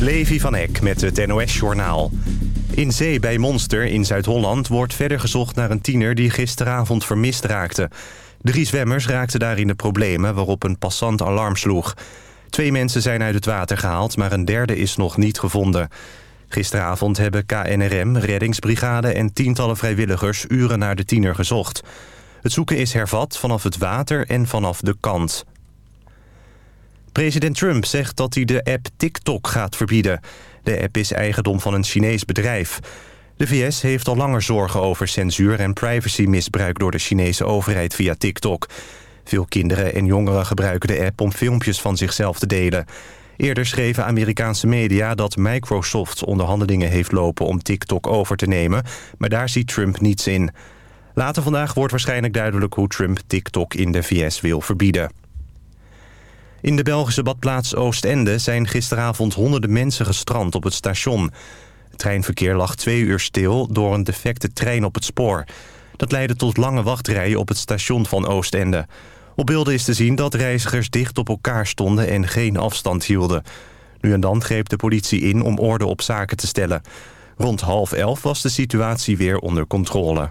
Levi van Eck met het NOS-journaal. In zee bij Monster in Zuid-Holland wordt verder gezocht naar een tiener... die gisteravond vermist raakte. Drie zwemmers raakten daar in de problemen waarop een passant alarm sloeg. Twee mensen zijn uit het water gehaald, maar een derde is nog niet gevonden. Gisteravond hebben KNRM, reddingsbrigade en tientallen vrijwilligers... uren naar de tiener gezocht. Het zoeken is hervat vanaf het water en vanaf de kant. President Trump zegt dat hij de app TikTok gaat verbieden. De app is eigendom van een Chinees bedrijf. De VS heeft al langer zorgen over censuur en privacymisbruik... door de Chinese overheid via TikTok. Veel kinderen en jongeren gebruiken de app om filmpjes van zichzelf te delen. Eerder schreven Amerikaanse media dat Microsoft onderhandelingen heeft lopen... om TikTok over te nemen, maar daar ziet Trump niets in. Later vandaag wordt waarschijnlijk duidelijk hoe Trump TikTok in de VS wil verbieden. In de Belgische badplaats Oostende zijn gisteravond honderden mensen gestrand op het station. Het treinverkeer lag twee uur stil door een defecte trein op het spoor. Dat leidde tot lange wachtrijen op het station van Oostende. Op beelden is te zien dat reizigers dicht op elkaar stonden en geen afstand hielden. Nu en dan greep de politie in om orde op zaken te stellen. Rond half elf was de situatie weer onder controle.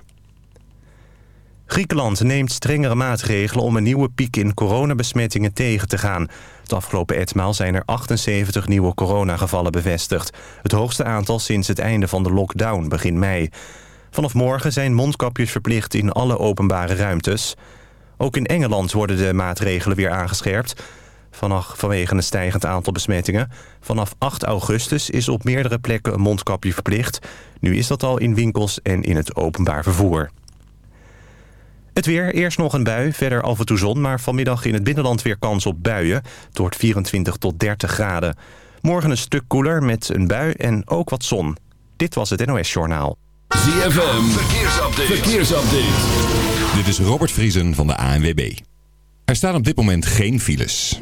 Griekenland neemt strengere maatregelen om een nieuwe piek in coronabesmettingen tegen te gaan. Het afgelopen etmaal zijn er 78 nieuwe coronagevallen bevestigd. Het hoogste aantal sinds het einde van de lockdown begin mei. Vanaf morgen zijn mondkapjes verplicht in alle openbare ruimtes. Ook in Engeland worden de maatregelen weer aangescherpt. Vanaf, vanwege een stijgend aantal besmettingen. Vanaf 8 augustus is op meerdere plekken een mondkapje verplicht. Nu is dat al in winkels en in het openbaar vervoer. Het weer, eerst nog een bui, verder af en toe zon... maar vanmiddag in het binnenland weer kans op buien. Het wordt 24 tot 30 graden. Morgen een stuk koeler met een bui en ook wat zon. Dit was het NOS Journaal. ZFM, verkeersupdate. verkeersupdate. Dit is Robert Vriesen van de ANWB. Er staan op dit moment geen files.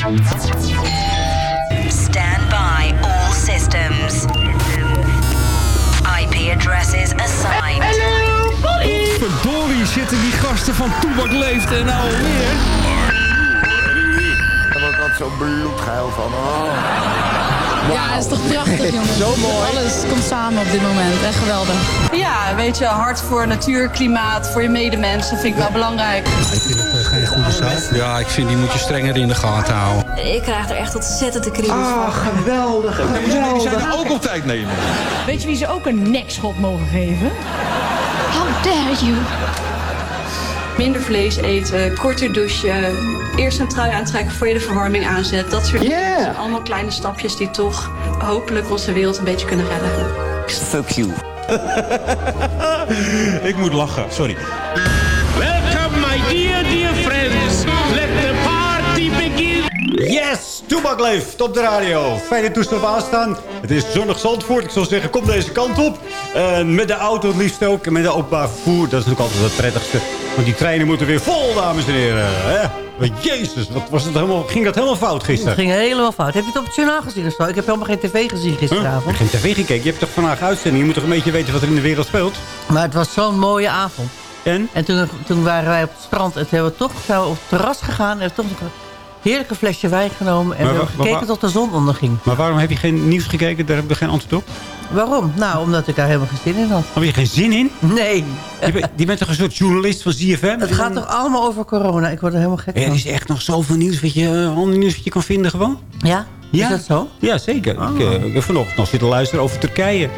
Stand by all systems. IP addresses assigned. Verdorie zitten die gasten van Toebak Leeft en nou alweer. Daar word ik altijd zo bloedgeil van. Oh. Ja, het is toch prachtig, jongens. Zo mooi. Alles komt samen op dit moment. Echt geweldig. Ja, weet je, hard voor natuur, klimaat, voor je medemensen vind ik wel belangrijk. Ik vind het geen goede zaak. Ja, ik vind die moet je strenger in de gaten houden. Ik krijg er echt ontzettend de kriebels Ah, van. geweldig. Die zijn er ook op tijd nemen. Weet je wie ze ook een nekschot mogen geven? How dare you? Minder vlees eten, korter douchen, eerst een trui aantrekken voor je de verwarming aanzet. Dat soort dingen. Dat zijn allemaal kleine stapjes die toch hopelijk onze wereld een beetje kunnen redden. Fuck you. Ik moet lachen, sorry. Welcome, my dear, dear friends. Let the party begin. Yes, Toebak leeft op de radio. Fijne toestel op aanstaan. Het is zonnig Zandvoort. Ik zou zeggen, kom deze kant op. En met de auto het liefst ook. En met de openbaar vervoer. Dat is natuurlijk altijd het prettigste. Want die treinen moeten weer vol, dames en heren. Hè? Jezus, wat was het helemaal, ging dat helemaal fout Het gisteren? ging helemaal fout. Heb je het op het journaal gezien of zo? Ik heb helemaal geen tv gezien Huh? gisteravond. Heb je geen tv gekeken? Je hebt toch vandaag uitzending? Je moet toch een beetje weten wat er in de wereld speelt? Maar het was zo'n mooie avond. En? En toen, toen waren wij op het strand. En toen hebben we toch zijn we op het terras gegaan. En hebben toch een heerlijke flesje wijn genomen. En Maar we hebben gekeken tot de zon onderging. Maar waarom heb je geen nieuws gekeken? Daar hebben we geen antwoord op. Waarom? Nou, omdat ik daar helemaal geen zin in had. Heb je geen zin in? Nee. Je, bent- je bent toch een soort journalist van ZFM? Het gaat toch allemaal over corona? Ik word er helemaal gek Er van. is echt nog zoveel nieuws wat je, eh, ander nieuws wat je kan vinden gewoon? Ja? Is dat zo? Ja, zeker. Ik, uh, ik heb vanochtend nog zitten luisteren over Turkije.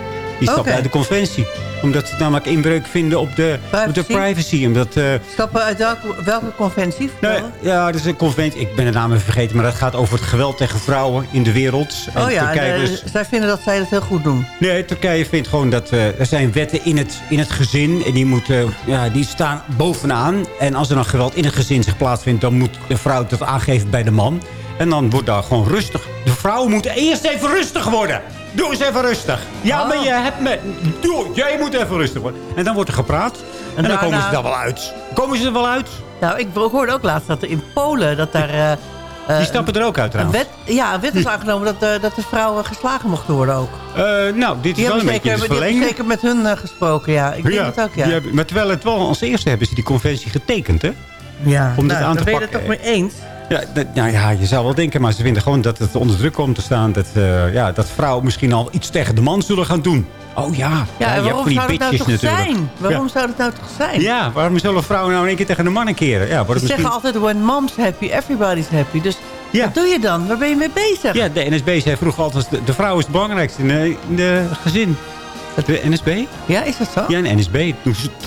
Die stappen uit de conventie. Omdat ze namelijk inbreuk vinden op de privacy. Op de privacy. Omdat, uh, Stappen uit welke, welke conventie? nee, ja, dat is een conventie. Ik ben de naam even vergeten. Maar dat gaat over het geweld tegen vrouwen in de wereld. Oh ja, Turkije en, uh, dus- zij vinden dat zij het heel goed doen. Nee, Turkije vindt gewoon dat uh, er zijn wetten in het, in het gezin. En die, moeten, ja, die staan bovenaan. En als er dan geweld in het gezin zich plaatsvindt... dan moet de vrouw dat aangeven bij de man. En dan wordt daar gewoon rustig. De vrouw moet eerst even rustig worden. Doe eens even rustig. Ja, Oh. maar je hebt me... Doe, jij moet even rustig worden. En dan wordt er gepraat. En, dan komen ze er wel uit. Komen ze er wel uit? Nou, ik hoorde ook laatst dat er in Polen... dat daar... eh, Die stappen er ook uit een trouwens. wet, ja, een wet is aangenomen dat, eh, dat de vrouwen geslagen mochten worden ook. Nou, dit is wel een beetje het die zeker met hun gesproken, ja. Ik denk het ook, ja. hebben- maar terwijl het wel als eerste hebben ze die conventie getekend, hè? ja. Om dit nou, aan te ben je het pakken. toch mee eens? Ja, nou ja, je zou wel denken, maar ze vinden gewoon dat het onder druk komt te staan. Dat, eh, ja, dat vrouwen misschien al iets tegen de man zullen gaan doen. Oh ja, Ja, hebt waarom van die zou dat nou bitches toch natuurlijk. zijn? Waarom Ja. zou dat nou toch zijn? Ja, waarom zullen vrouwen nou in één keer tegen de mannen keren? Ja, Ze misschien... zeggen altijd, when mom's happy, everybody's happy. Dus wat doe je dan? Waar ben je mee bezig? Ja, de NSB zei vroeger altijd, de, de vrouw is het belangrijkste in, in de gezin. NSB? Ja, is dat zo? Ja, en NSB.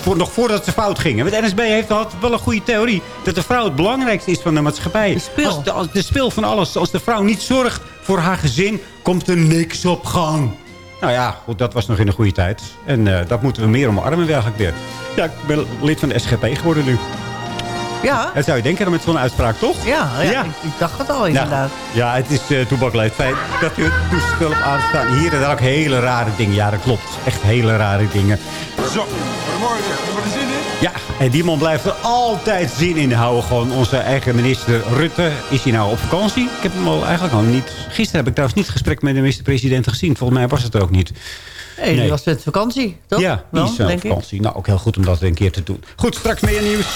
Voor, nog voordat ze fout gingen. Want de NSB heeft had wel een goede theorie. Dat de vrouw het belangrijkste is van de maatschappij. De spil. Als de, als de spil van alles. Als de vrouw niet zorgt voor haar gezin, komt er niks op gang. Nou ja, goed, dat was nog in een goede tijd. En eh, dat moeten we meer omarmen eigenlijk weer. Ja, ik ben lid van de SGP geworden nu. Ja, Dat zou je denken dan met zo'n uitspraak, toch? ja, ja, Ja. Ik, ik dacht het al inderdaad. Ja, het is uh, toebakleid. Fijn dat u het toestel op aanstaan. Hier en daar ook hele rare dingen. Ja, dat klopt. Echt hele rare dingen. Zo, goedemorgen. Heb je er zin in? Ja, en die man blijft er altijd zin in houden. Gewoon onze eigen minister Rutte. Is hij nou op vakantie? Ik heb hem al eigenlijk al niet... Gisteren heb ik trouwens niet het gesprek met de minister-president gezien. Volgens mij was het er ook niet. Nee, die Nee. was met vakantie, toch? Ja, die Wel, is uh, ik. vakantie. Nou, ook heel goed om dat een keer te doen. Goed, straks meer nieuws.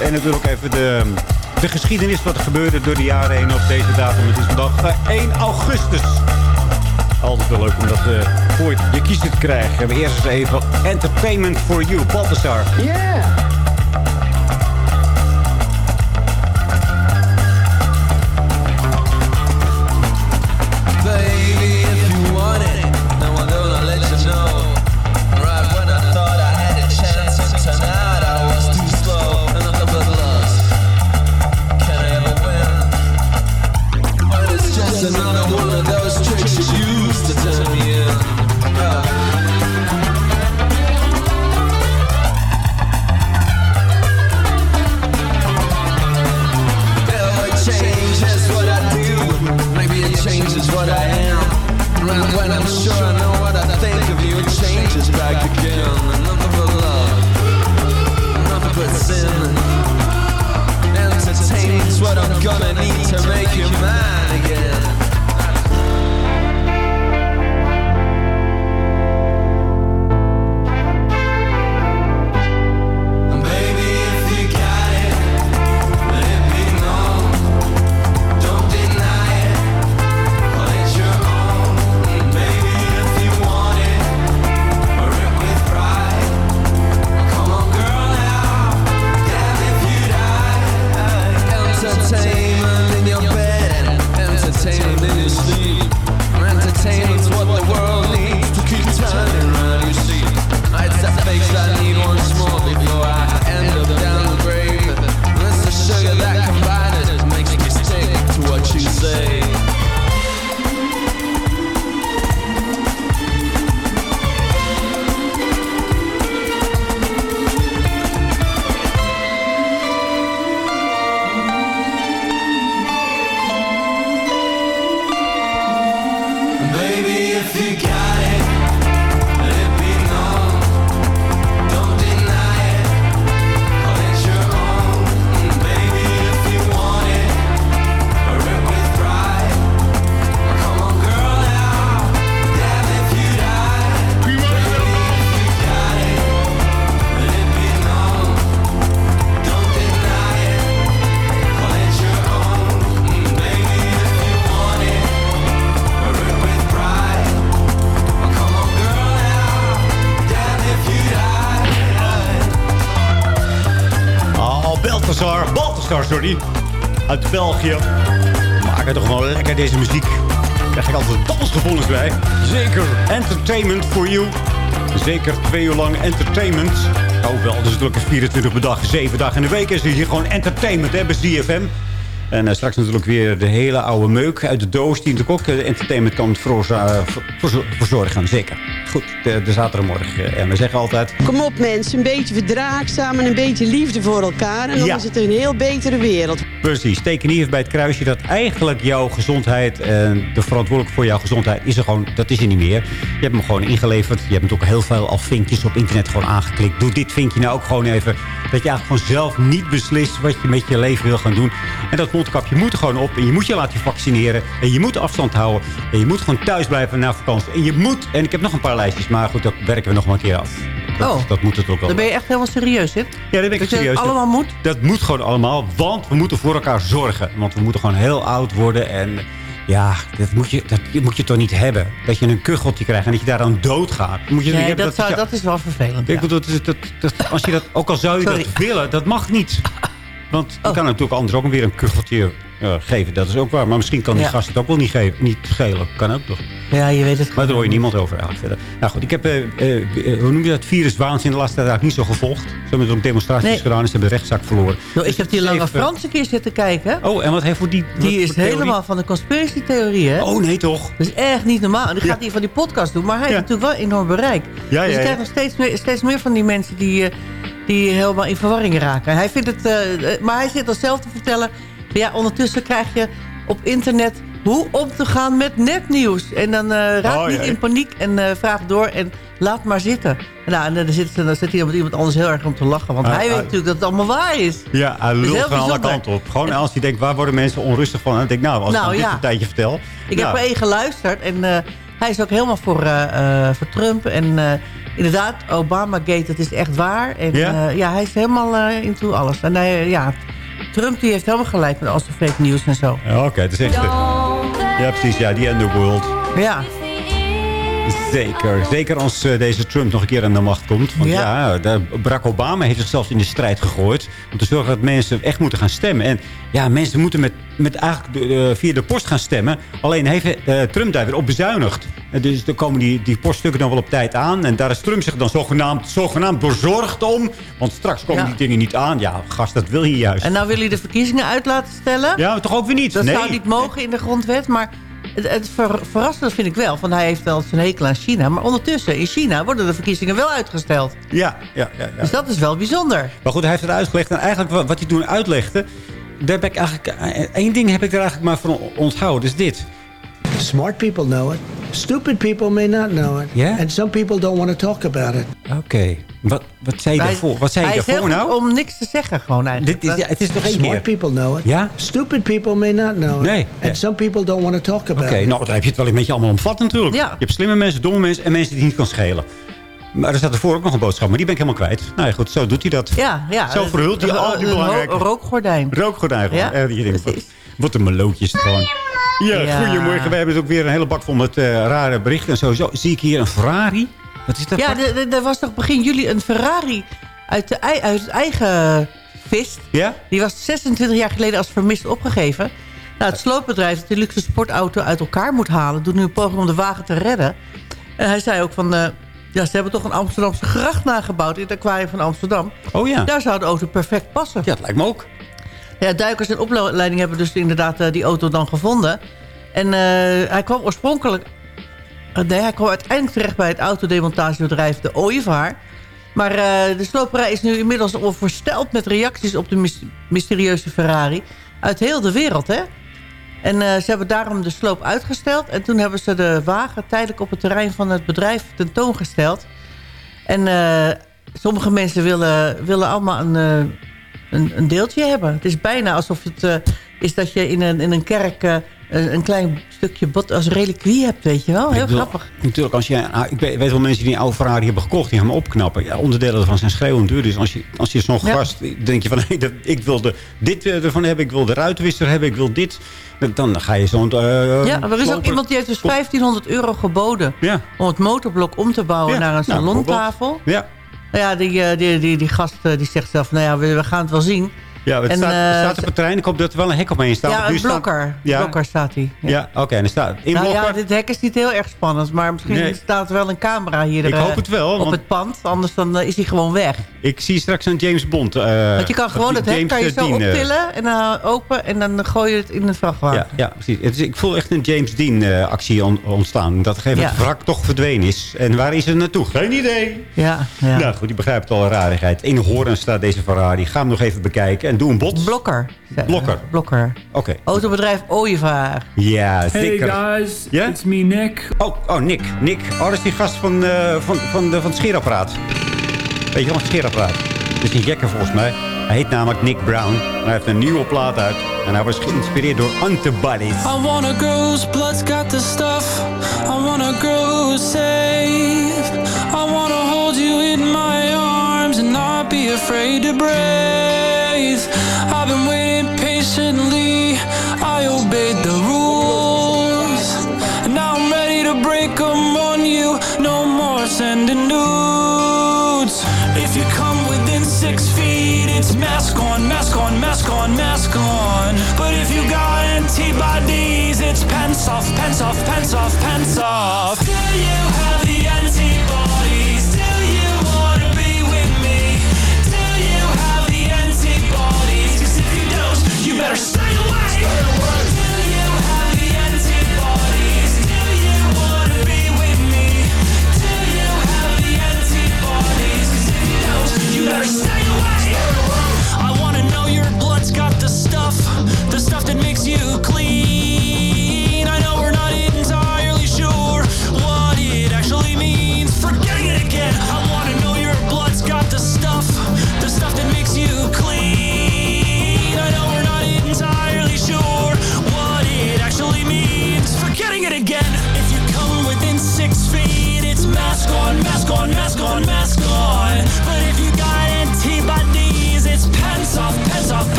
En natuurlijk even de, de geschiedenis wat er gebeurde door de jaren heen op deze datum. Het is vandaag eh, 1 augustus. Altijd wel leuk om dat eh, voor je kiezen te krijgen. We eerst eens even Entertainment for You, Balthazar. Yeah. Uit België. Maken toch wel lekker deze muziek. krijg ik altijd dansgevoelens bij. Zeker entertainment for you. Zeker twee uur lang entertainment. Oh wel, dus natuurlijk is 24 per dag, 7 dagen in de week is er hier gewoon entertainment hè, bij ZFM. En eh, straks natuurlijk weer de hele oude meuk uit de doos... die natuurlijk ook eh, entertainment kan eh, ver- verzo- verzorgen. Zeker. Goed, de, de zaterdagmorgen. En we zeggen altijd... Kom op mensen, een beetje verdraagzaam en een beetje liefde voor elkaar. En dan Ja. is het een heel betere wereld. Precies, teken hier bij het kruisje dat eigenlijk jouw gezondheid en de verantwoordelijk voor jouw gezondheid is er gewoon, dat is er niet meer. Je hebt hem gewoon ingeleverd. Je hebt natuurlijk heel veel al vinkjes op internet gewoon aangeklikt. Doe dit vinkje nou ook gewoon even. Dat je eigenlijk gewoon zelf niet beslist wat je met je leven wil gaan doen. En dat mondkapje moet er gewoon op. En je moet je laten vaccineren. En je moet afstand houden. En je moet gewoon thuis blijven na vakantie. En je moet, en ik heb nog een paar lijstjes, maar goed, dat werken we nog maar een keer af. Dat, Oh. dat moet het ook wel. Daar ben je echt helemaal serieus in? Ja, dat ben ik Dat serieus. het allemaal moet? Dat moet gewoon allemaal, want we moeten voor elkaar zorgen. Want we moeten gewoon heel oud worden en... Ja, dat moet, je, dat moet je toch niet hebben. Dat je een kucheltje krijgt en dat je daar aan doodgaat. Moet je Nee, hebben dat, zou, ja, dat is wel vervelend. ik bedoel, dat, dat, dat, als je dat, ook al zou je Sorry. dat willen, dat mag niet. Want Oh. je kan natuurlijk anderen ook weer een kucheltje eh, geven. Dat is ook waar. Maar misschien kan die Ja. gast het ook wel niet, geven, niet schelen. Kan ook toch. Ja, je weet het Maar daar hoor je niemand over eigenlijk verder. Nou goed, ik heb, eh, eh, hoe noem je dat, viruswaanzin de laatste tijd eigenlijk niet zo gevolgd. Ze hebben ook demonstraties Nee. gedaan en ze hebben de rechtszaak verloren. Yo, ik heb die lange Even- Frans een keer zitten kijken. Oh, en wat heeft voor die... Die is helemaal van de conspiracy-theorie, hè? Oh, nee toch? Dat is echt niet normaal. En die gaat hier van die podcast doen. Maar hij heeft natuurlijk wel enorm bereik. Ja, dus ja, je ja. krijgt nog steeds meer, steeds meer van die mensen die, die helemaal in verwarring raken. Hij vindt het, maar hij zit al zelf te vertellen... Ja, ondertussen krijg je op internet hoe om te gaan met nepnieuws. En dan eh raak Oh, niet in paniek en eh vraag door en laat maar zitten. Nou, en dan zit, dan zit hij met iemand anders heel erg om te lachen. Want Ah, hij weet ah. natuurlijk dat het allemaal waar is. Ja, hij lult van alle kanten op. Gewoon als je denkt, waar worden mensen onrustig van? Dan denk ik, nou, als Nou, ik dan ja. dit een tijdje vertel. Ik nou, heb er één geluisterd en eh, hij is ook helemaal voor, voor Trump. En inderdaad, Obamagate, dat is echt waar. En Ja? hij is helemaal eh, into alles. En hij, ja, Trump die heeft helemaal gelijk met al zijn fake news en zo. Ja, Oké, het is echt... Ja, precies. Ja, die underworld. Ja, Zeker. Zeker als eh, deze Trump nog een keer aan de macht komt. Want ja, Ja. daar- Barack Obama heeft zich zelfs in de strijd gegooid. Om te zorgen dat mensen echt moeten gaan stemmen. En ja, mensen moeten met, met eigenlijk de- via de post gaan stemmen. Alleen heeft eh, Trump daar weer op bezuinigd. En dus dan komen die, die poststukken dan wel op tijd aan. En daar is Trump zich dan zogenaamd, zogenaamd bezorgd om. Want straks komen Ja. die dingen niet aan. Ja, gast, dat wil je juist. en nou wil hij de verkiezingen uit laten stellen. Ja, toch ook weer niet. Dat nee. zou niet mogen in de grondwet, maar... Het, het ver- verrassende vind ik wel, want hij heeft wel zijn hekel aan China. Maar ondertussen, in China worden de verkiezingen wel uitgesteld. Ja, ja, ja. ja. Dus dat is wel bijzonder. Maar goed, hij heeft het uitgelegd. En eigenlijk wat, wat hij toen uitlegde... Daar heb ik eigenlijk, eh, één ding heb ik er eigenlijk maar van onthouden. is dit. Smart people know it. Stupid people may not know it. Yeah? And some people don't want to talk about it. Oké. Wat, wat zei je Hij- daarvoor? Wat zei je daarvoor nou? om niks te zeggen gewoon eigenlijk. Dit is, ja, het is nog één Smart keer. people know it. Ja? Stupid people may not know it. Nee. And some people don't want to talk about Oké, it. nou dan heb je het wel een beetje allemaal omvat natuurlijk. Ja. Je hebt slimme mensen, domme mensen en mensen die het niet kan schelen. Maar er staat ervoor ook nog een boodschap, maar die ben ik helemaal kwijt. Nou ja, goed, zo doet hij dat. Ja, ja. Zo verhult hij al die belangrijke... ro- rookgordijn. Rookgordijn gewoon. Ja, je denkt, wat, wat een melootje is het gewoon. Ja, Ja. goedemorgen. We hebben het ook weer een hele bak vol met eh, rare berichten. En sowieso zie ik hier een Ferrari. Wat is dat? Ja, er- was toch begin juli een Ferrari uit, de, uit het eigen vist. Ja? Die was 26 jaar geleden als vermist opgegeven. Nou, het sloopbedrijf dat de luxe sportauto uit elkaar moet halen... doet nu een poging om de wagen te redden. En hij zei ook van... eh, ja, ze hebben toch een Amsterdamse gracht nagebouwd... in het aquarium van Amsterdam. Oh ja. Daar zou de auto perfect passen. Ja, dat lijkt me ook. Ja, duikers en opleiding hebben dus inderdaad eh, die auto dan gevonden. En eh, hij kwam oorspronkelijk... eh, nee, hij kwam uiteindelijk terecht bij het autodemontagebedrijf De Ooievaar. Maar de sloperij is nu inmiddels oversteld met reacties op de mys- mysterieuze Ferrari. Uit heel de wereld, hè? En ze hebben daarom de sloop uitgesteld. En toen hebben ze de wagen tijdelijk op het terrein van het bedrijf tentoongesteld. En sommige mensen willen, willen allemaal een, een, een deeltje hebben. Het is bijna alsof het eh, is dat je in een, in een kerk eh, een, klein stukje bot als reliquie hebt, weet je wel. Heel bedoel, grappig. Natuurlijk, als je, ah, ik weet, wel mensen die een oude Ferrari hebben gekocht. Die gaan hem opknappen. Ja, onderdelen ervan zijn schreeuwend duur. Dus als je, als je zo'n Ja. gast denk je van... Hey, dat, ik wilde dit eh, ervan hebben. Ik wil de ruitwisser hebben. Ik wil dit. Dan, ga je zo'n... Ja, er is ook iemand die heeft dus 1500 euro geboden... Ja. om het motorblok om te bouwen naar een nou, salontafel. Ja. Nou ja, die, eh, die, die, die gast eh, die zegt zelf... nou ja, we, we gaan het wel zien. Ja, het En, staat, eh, staat op het terrein. Ik hoop dat er wel een hek omheen staat. ja, een staat- blokker. Ja. Blokker staat hij. Ja, oké. en er staat in nou blokker. ja, dit hek is niet heel erg spannend. Maar misschien Nee. staat er wel een camera hier Ik eh, hoop het wel, op want- het pand. Anders dan eh, is hij gewoon weg. Ik zie straks een James Bond. Want je kan gewoon het hek kan je zo 13, optillen en uh, open. En dan gooi je het in het vrachtwagen. Ja, ja, precies. Het is, ik voel echt een James Dean-actie ontstaan. Dat gegeven het wrak toch verdwenen is. En waar is het naartoe? Geen idee. Ja, ja. Nou goed, je begrijpt al een rarigheid. In Hoorn staat deze Ferrari. Ga hem nog even bekijken. En doe een bot. Blokker. Blokker. Blokker. Oké. Autobedrijf Ooievaar. Ja, Hey zeker. guys, Ja? it's me Nick. Oh, oh, Nick. Nick. Oh, dat is die gast van, eh, van, van, de, van het scheerapparaat. Weet je wel, het scheerapparaat. Dat is een jekker volgens mij. Hij heet namelijk Nick Brown. En hij heeft een nieuwe plaat uit. En hij was geïnspireerd door Antibodies. I want a girl whose blood's got the stuff. I want a girl who's safe. I want to hold you in my arms and not be afraid to breathe. I've been waiting patiently. I obeyed the rules. And now I'm ready to break them on you. No more sending nudes. If you come within six feet, it's mask on, mask on, mask on, mask on. But if you got antibodies, it's pants off, pants off, pants off, pants off. Do you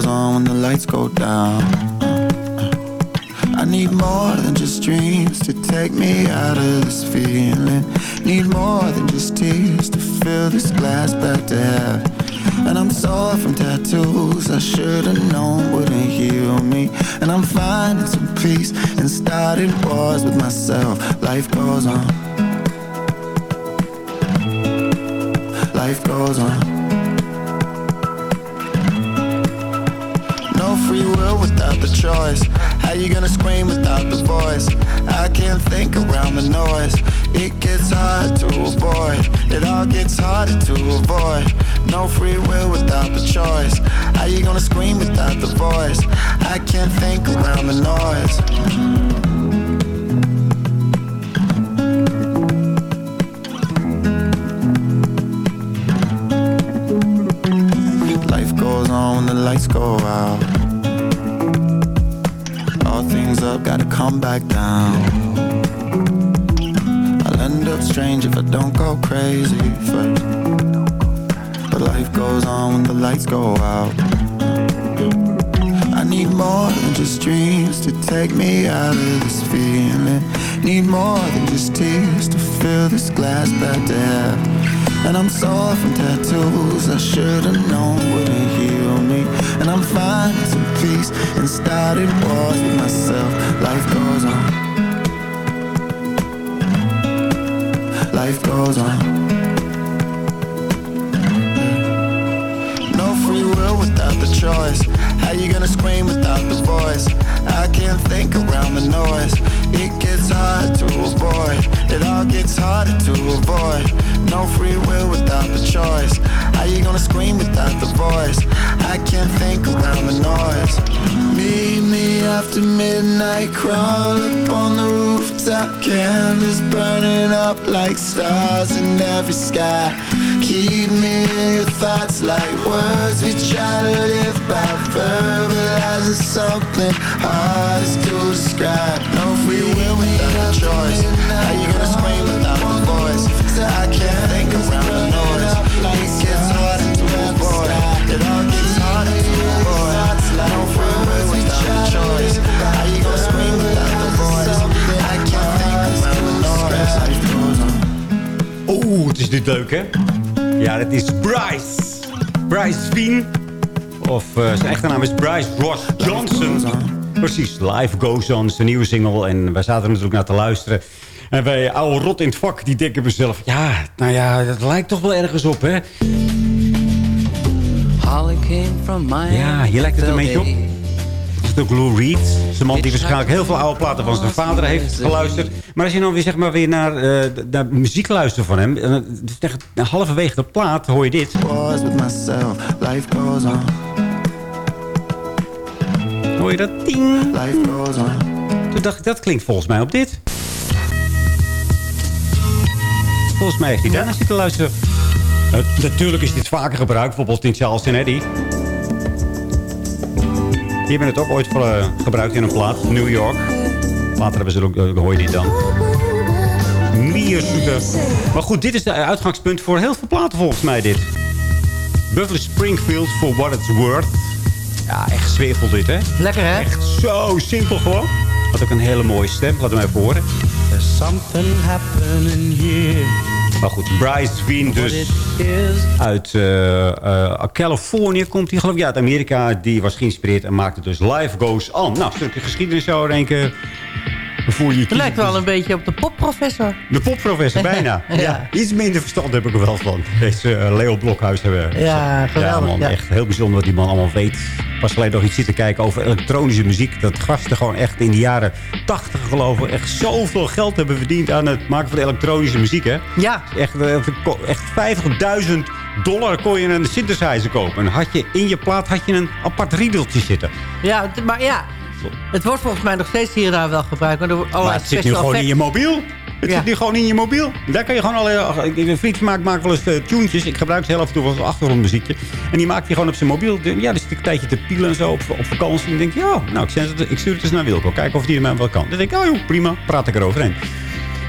goes on when the lights go down. I need more than just dreams to take me out of this feeling. Need more than just tears to fill this glass back to heaven. And I'm sore from tattoos I should've known wouldn't heal me And I'm finding some peace and starting wars with myself Life goes on Life goes on choice. How you gonna scream without the voice? I can't think around the noise. It gets hard to avoid. It all gets harder to avoid. No free will without the choice. How you gonna scream without the voice? I can't think around the noise. Life goes on when the lights go out come back down I'll end up strange if I don't go crazy first. But life goes on when the lights go out. I need more than just dreams to take me out of this feeling. Need more than just tears to fill this glass back to. And I'm sore from tattoos I should've known wouldn't heal me. And I'm fine peace and started wars with myself. Life goes on. Life goes on. No free will without the choice. How you gonna scream without the voice? I can't think around the noise. It gets. It all gets harder to avoid. No free will without the choice. How you gonna scream without the voice? I can't think around the noise. Meet me after midnight, crawl up on the rooftop, candles burning up like stars in every sky. Keep me in your thoughts like words we try to live by. Verbalizing something hard to describe. No free will without a choice. How you gonna is dit leuk, hè? Ja, dat is Bryce. Bryce Veen. Of eh, zijn echte naam is Bryce Ross Johnson. Precies, Life Goes On, zijn nieuwe single. En wij zaten er natuurlijk naar te luisteren. En wij oude rot in het vak, die denken zichzelf... Ja, nou ja, dat lijkt toch wel ergens op, hè? Holly came from my Ja, hier lijkt het een beetje op. Het ook Lou Reed. Zijn man die waarschijnlijk heel veel oude platen van zijn vader heeft geluisterd. Maar als je dan weer, zeg maar, weer naar, eh, naar muziek luistert van hem... en echt halverwege de plaat hoor je dit. Hoor je dat? Ding. Life goes on. Toen dacht ik, dat klinkt volgens mij op dit. Volgens mij heeft hij daarna zitten luisteren. Eh, natuurlijk is dit vaker gebruikt, bijvoorbeeld in Charles and Eddie. Die hebben het ook ooit voor, eh, gebruikt in een plaat, New York. Later hebben ze ook, eh, hoor je die dan. Meer Maar goed, dit is de uitgangspunt voor heel veel platen volgens mij dit. Buffalo Springfield, For What It's Worth. Ja, echt zwevel dit, hè? Lekker, hè? Echt zo simpel gewoon. Had ook een hele mooie stem. Laat hem even horen. There's something happening here. Maar goed, Bryce Veen dus uit eh, eh, Californië komt hij geloof ik. Ja, uit Amerika. Die was geïnspireerd en maakte dus Life Goes On. Nou, een stukje geschiedenis zo denken. Voel je Het lijkt wel een beetje op de popprofessor. De popprofessor, bijna. ja. Ja. Iets minder verstand heb ik er wel van. Deze eh, Leo Blokhuis hebben. Ja, geweldig, Ja, man, ja. echt heel bijzonder wat die man allemaal weet. Pas geleden nog iets zitten kijken over elektronische muziek. Dat gasten gewoon echt in de jaren 80 geloof ik... echt zoveel geld hebben verdiend aan het maken van elektronische muziek, hè? Ja. Echt, eh, echt 50.000 dollar kon je een synthesizer kopen. En had je in je plaat had je een apart riedeltje zitten. Ja, maar ja, het wordt volgens mij nog steeds hier en daar wel gebruikt. Maar, allerlei het zit nu gewoon in je mobiel. Het Ja. zit nu gewoon in je mobiel. Daar kan je gewoon al... ik- Een vriend mij maakt wel eens uh, tunes. Ik gebruik ze heel af en toe als achtergrondmuziekje. En die maakt hij gewoon op zijn mobiel. Ja, dus een tijdje te pielen en zo op, op vakantie. En dan denk ik, ja, nou, ik, het, ik stuur het eens naar Wilco. Kijken of die mij wel kan. Dan denk ik, oh joh, prima. Praat ik eroverheen.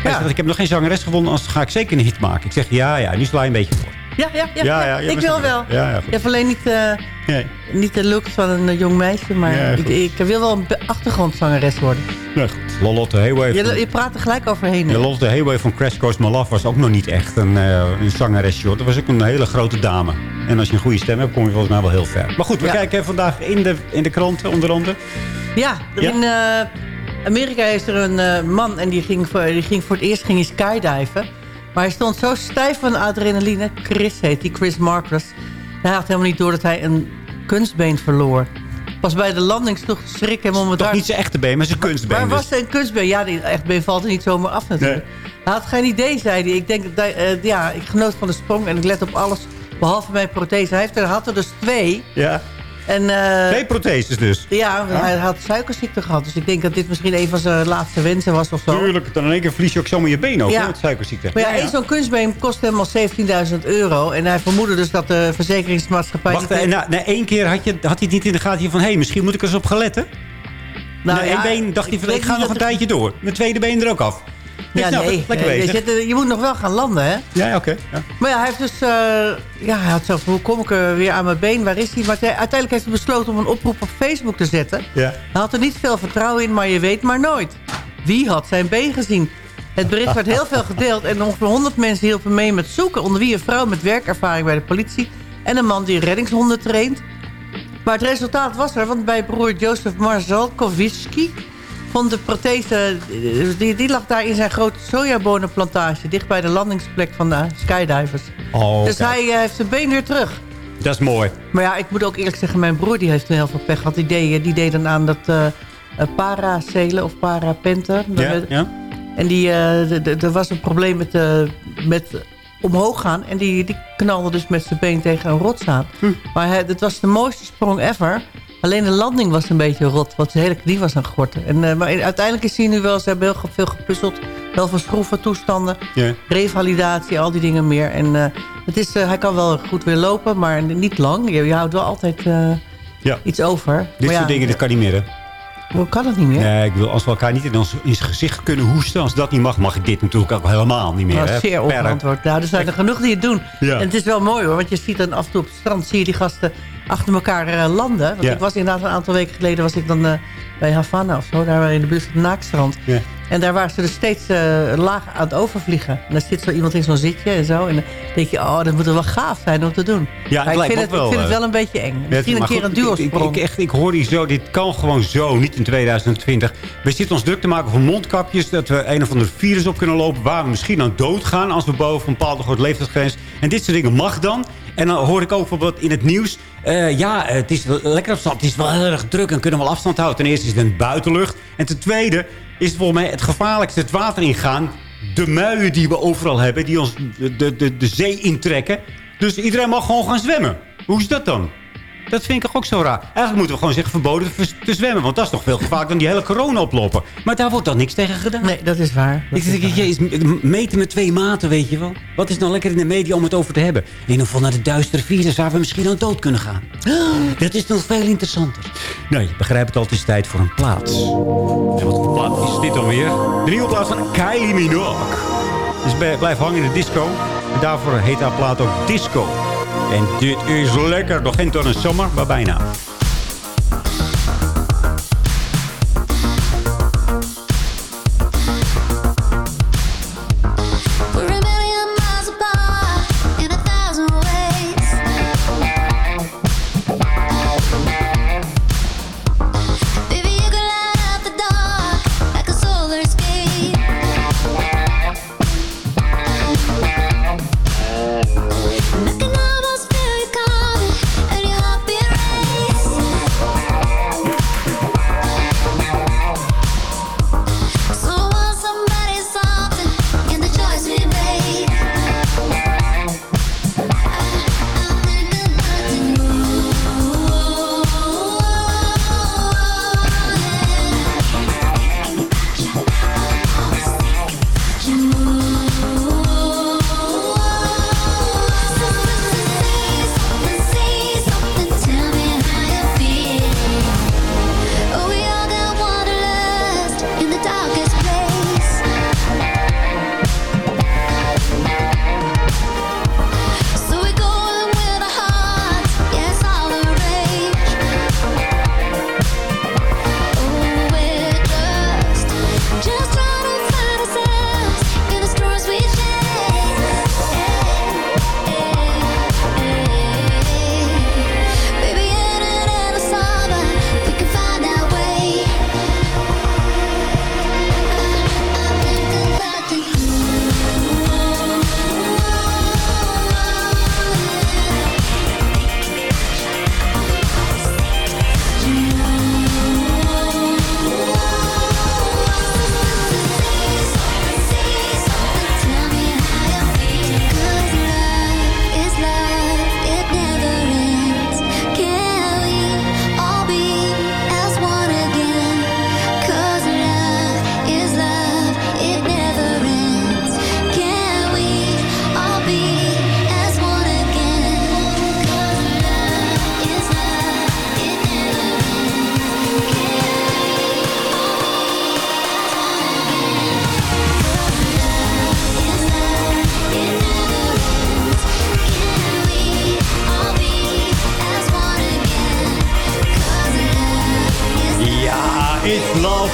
Hij zegt, ik heb nog geen zangeres gevonden. Anders ga ik zeker een hit maken. Ik zeg, ja, ja, nu sla je een beetje voor. Ja, ja, ja. Ik wil wel. Ja. Je hebt alleen niet, eh, Nee. niet de looks van een eh, jong meisje. Maar ik, ik wil wel een achtergrondzangeres worden. Nee, goed. Lolotte Hayway. Je, je praat er gelijk overheen. hè? De Lotte Hayway van Crash Course My Love was ook nog niet echt een, een zangeresje. hoor. Dat was ook een hele grote dame. En als je een goede stem hebt, kom je volgens mij wel heel ver. Maar goed, we kijken vandaag in de, in de kranten onder andere. Ja, in Amerika is er een man en die ging, voor, die ging voor het eerst ging hij skydiven. Maar hij stond zo stijf van adrenaline. Chris heet die, Chris Marcus. Hij had helemaal niet door dat hij een kunstbeen verloor. Pas bij de landing sloeg schrik hem om het Toch hart. niet zijn echte been, maar zijn kunstbeen. Waar dus. was zijn kunstbeen? Ja, die echt been valt er niet zomaar af natuurlijk. Hij had geen idee, zei hij. Ik denk, dat eh, ja, ik genoot van de sprong en ik let op alles. Behalve mijn prothese. Hij heeft er, had er dus twee. Ja. En, eh, Twee protheses dus. ja, hij had suikerziekte gehad. Dus ik denk dat dit misschien een van zijn laatste wensen was of zo. Tuurlijk, dan in één keer verlies je ook zomaar je been Ja. hè, met suikerziekte. Maar ja, één zo'n kunstbeen kost hem al 17.000 euro. En hij vermoedde dus dat de verzekeringsmaatschappij... Wacht, en na, na één keer had, je, had hij het niet in de gaten van... hé, hey, misschien moet ik er eens op geletten. Nou na één been dacht hij van, ik ga nog een tijdje door. Mijn tweede been er ook af. Ja, nee. het. Lekker nee, bezig. je, zit- je moet nog wel gaan landen, hè? Ja, oké. Ja. Maar ja, hij heeft dus... eh, ja, hij had van, hoe kom ik er weer aan mijn been? Waar is hij? Maar uiteindelijk heeft hij besloten om een oproep op Facebook te zetten. Ja. Hij had er niet veel vertrouwen in, maar je weet maar nooit. Wie had zijn been gezien? Het bericht werd heel veel gedeeld en ongeveer 100 mensen hielpen mee met zoeken. Onder wie een vrouw met werkervaring bij de politie en een man die reddingshonden traint. Maar het resultaat was er, want bij broer Jozef Marzalkowski vond de prothese, eh, die, die lag daar in zijn grote sojabonenplantage... dicht bij de landingsplek van de skydivers. Oh, dus hij eh, heeft zijn been weer terug. Dat is mooi. Maar ja, ik moet ook eerlijk zeggen, mijn broer die heeft toen heel veel pech gehad. Die deed, eh, die deed dan aan dat eh, paracelen of parapenten. Ja, ja. En die, er was een probleem met, met omhoog gaan. En die, die knalde dus met zijn been tegen een rots aan. Hm. Maar het was de mooiste sprong ever. Alleen de landing was een beetje rot. Want zijn hele knie was aan gorten. En, eh, maar uiteindelijk is hij nu wel... Ze hebben heel veel gepuzzeld. Heel veel schroeven, toestanden. Revalidatie, al die dingen meer. En eh, het is, eh, hij kan wel goed weer lopen, maar niet lang. Je, je houdt wel altijd Ja. iets over. Dit Maar soort ja, dingen, dat kan niet meer, hè? Hoe kan het niet meer? Nee, ik wil, als we elkaar niet in, ons, in zijn gezicht kunnen hoesten... als dat niet mag, mag ik dit natuurlijk ook helemaal niet meer. Dat hè? is zeer onverantwoord. Nou, er zijn er genoeg die het doen. Ja. En het is wel mooi hoor, want je ziet dan af en toe op het strand... zie je die gasten achter elkaar eh, landen. Want Ja. ik was inderdaad een aantal weken geleden... was ik dan eh, bij Havana of zo, daar in de buurt van het Naakstrand. Ja. En daar waren ze dus steeds eh, laag aan het overvliegen. En daar zit zo iemand in zo'n zitje en zo. En dan denk je, oh, dat moet er wel gaaf zijn om te doen. Ja, het ik vind, het, wel, ik vind het wel een beetje eng. Misschien een keer goed, een ik, ik, ik, echt, ik hoor die zo, dit kan gewoon zo, niet in 2020. We zitten ons druk te maken van mondkapjes... dat we een of ander virus op kunnen lopen... waar we misschien aan doodgaan als we boven een bepaalde grote leeftijdsgrens... en dit soort dingen mag dan. En dan hoor ik ook bijvoorbeeld in het nieuws... eh, ja, het is lekker afstand, het is wel heel erg druk... en kunnen we wel afstand houden. Ten eerste is het een buitenlucht. En ten tweede is het volgens mij het gevaarlijkste het water ingaan... de muien die we overal hebben, die ons de, de, de zee intrekken... Dus iedereen mag gewoon gaan zwemmen. Hoe is dat dan? Dat vind ik ook zo raar. Eigenlijk moeten we gewoon zeggen verboden te, zwemmen. Want dat is nog veel gevaarlijker dan die hele corona oplopen. Maar daar wordt dan niks tegen gedaan. Nee, dat is waar. Dat Ik denk, meten met twee maten, weet je wel. Wat is nou lekker in de media om het over te hebben? Een of andere duistere virus waar we misschien aan dood kunnen gaan. Dat is nog veel interessanter. Nee, je begrijpt het al, het is tijd voor een plaats. En wat voor plaat is dit dan weer? De nieuwe plaats van Kylie Minogue. Dus blijf hangen in de disco. En daarvoor heet haar plaat ook Disco. En dit is lekker. Nog geen een zomer, maar bijna.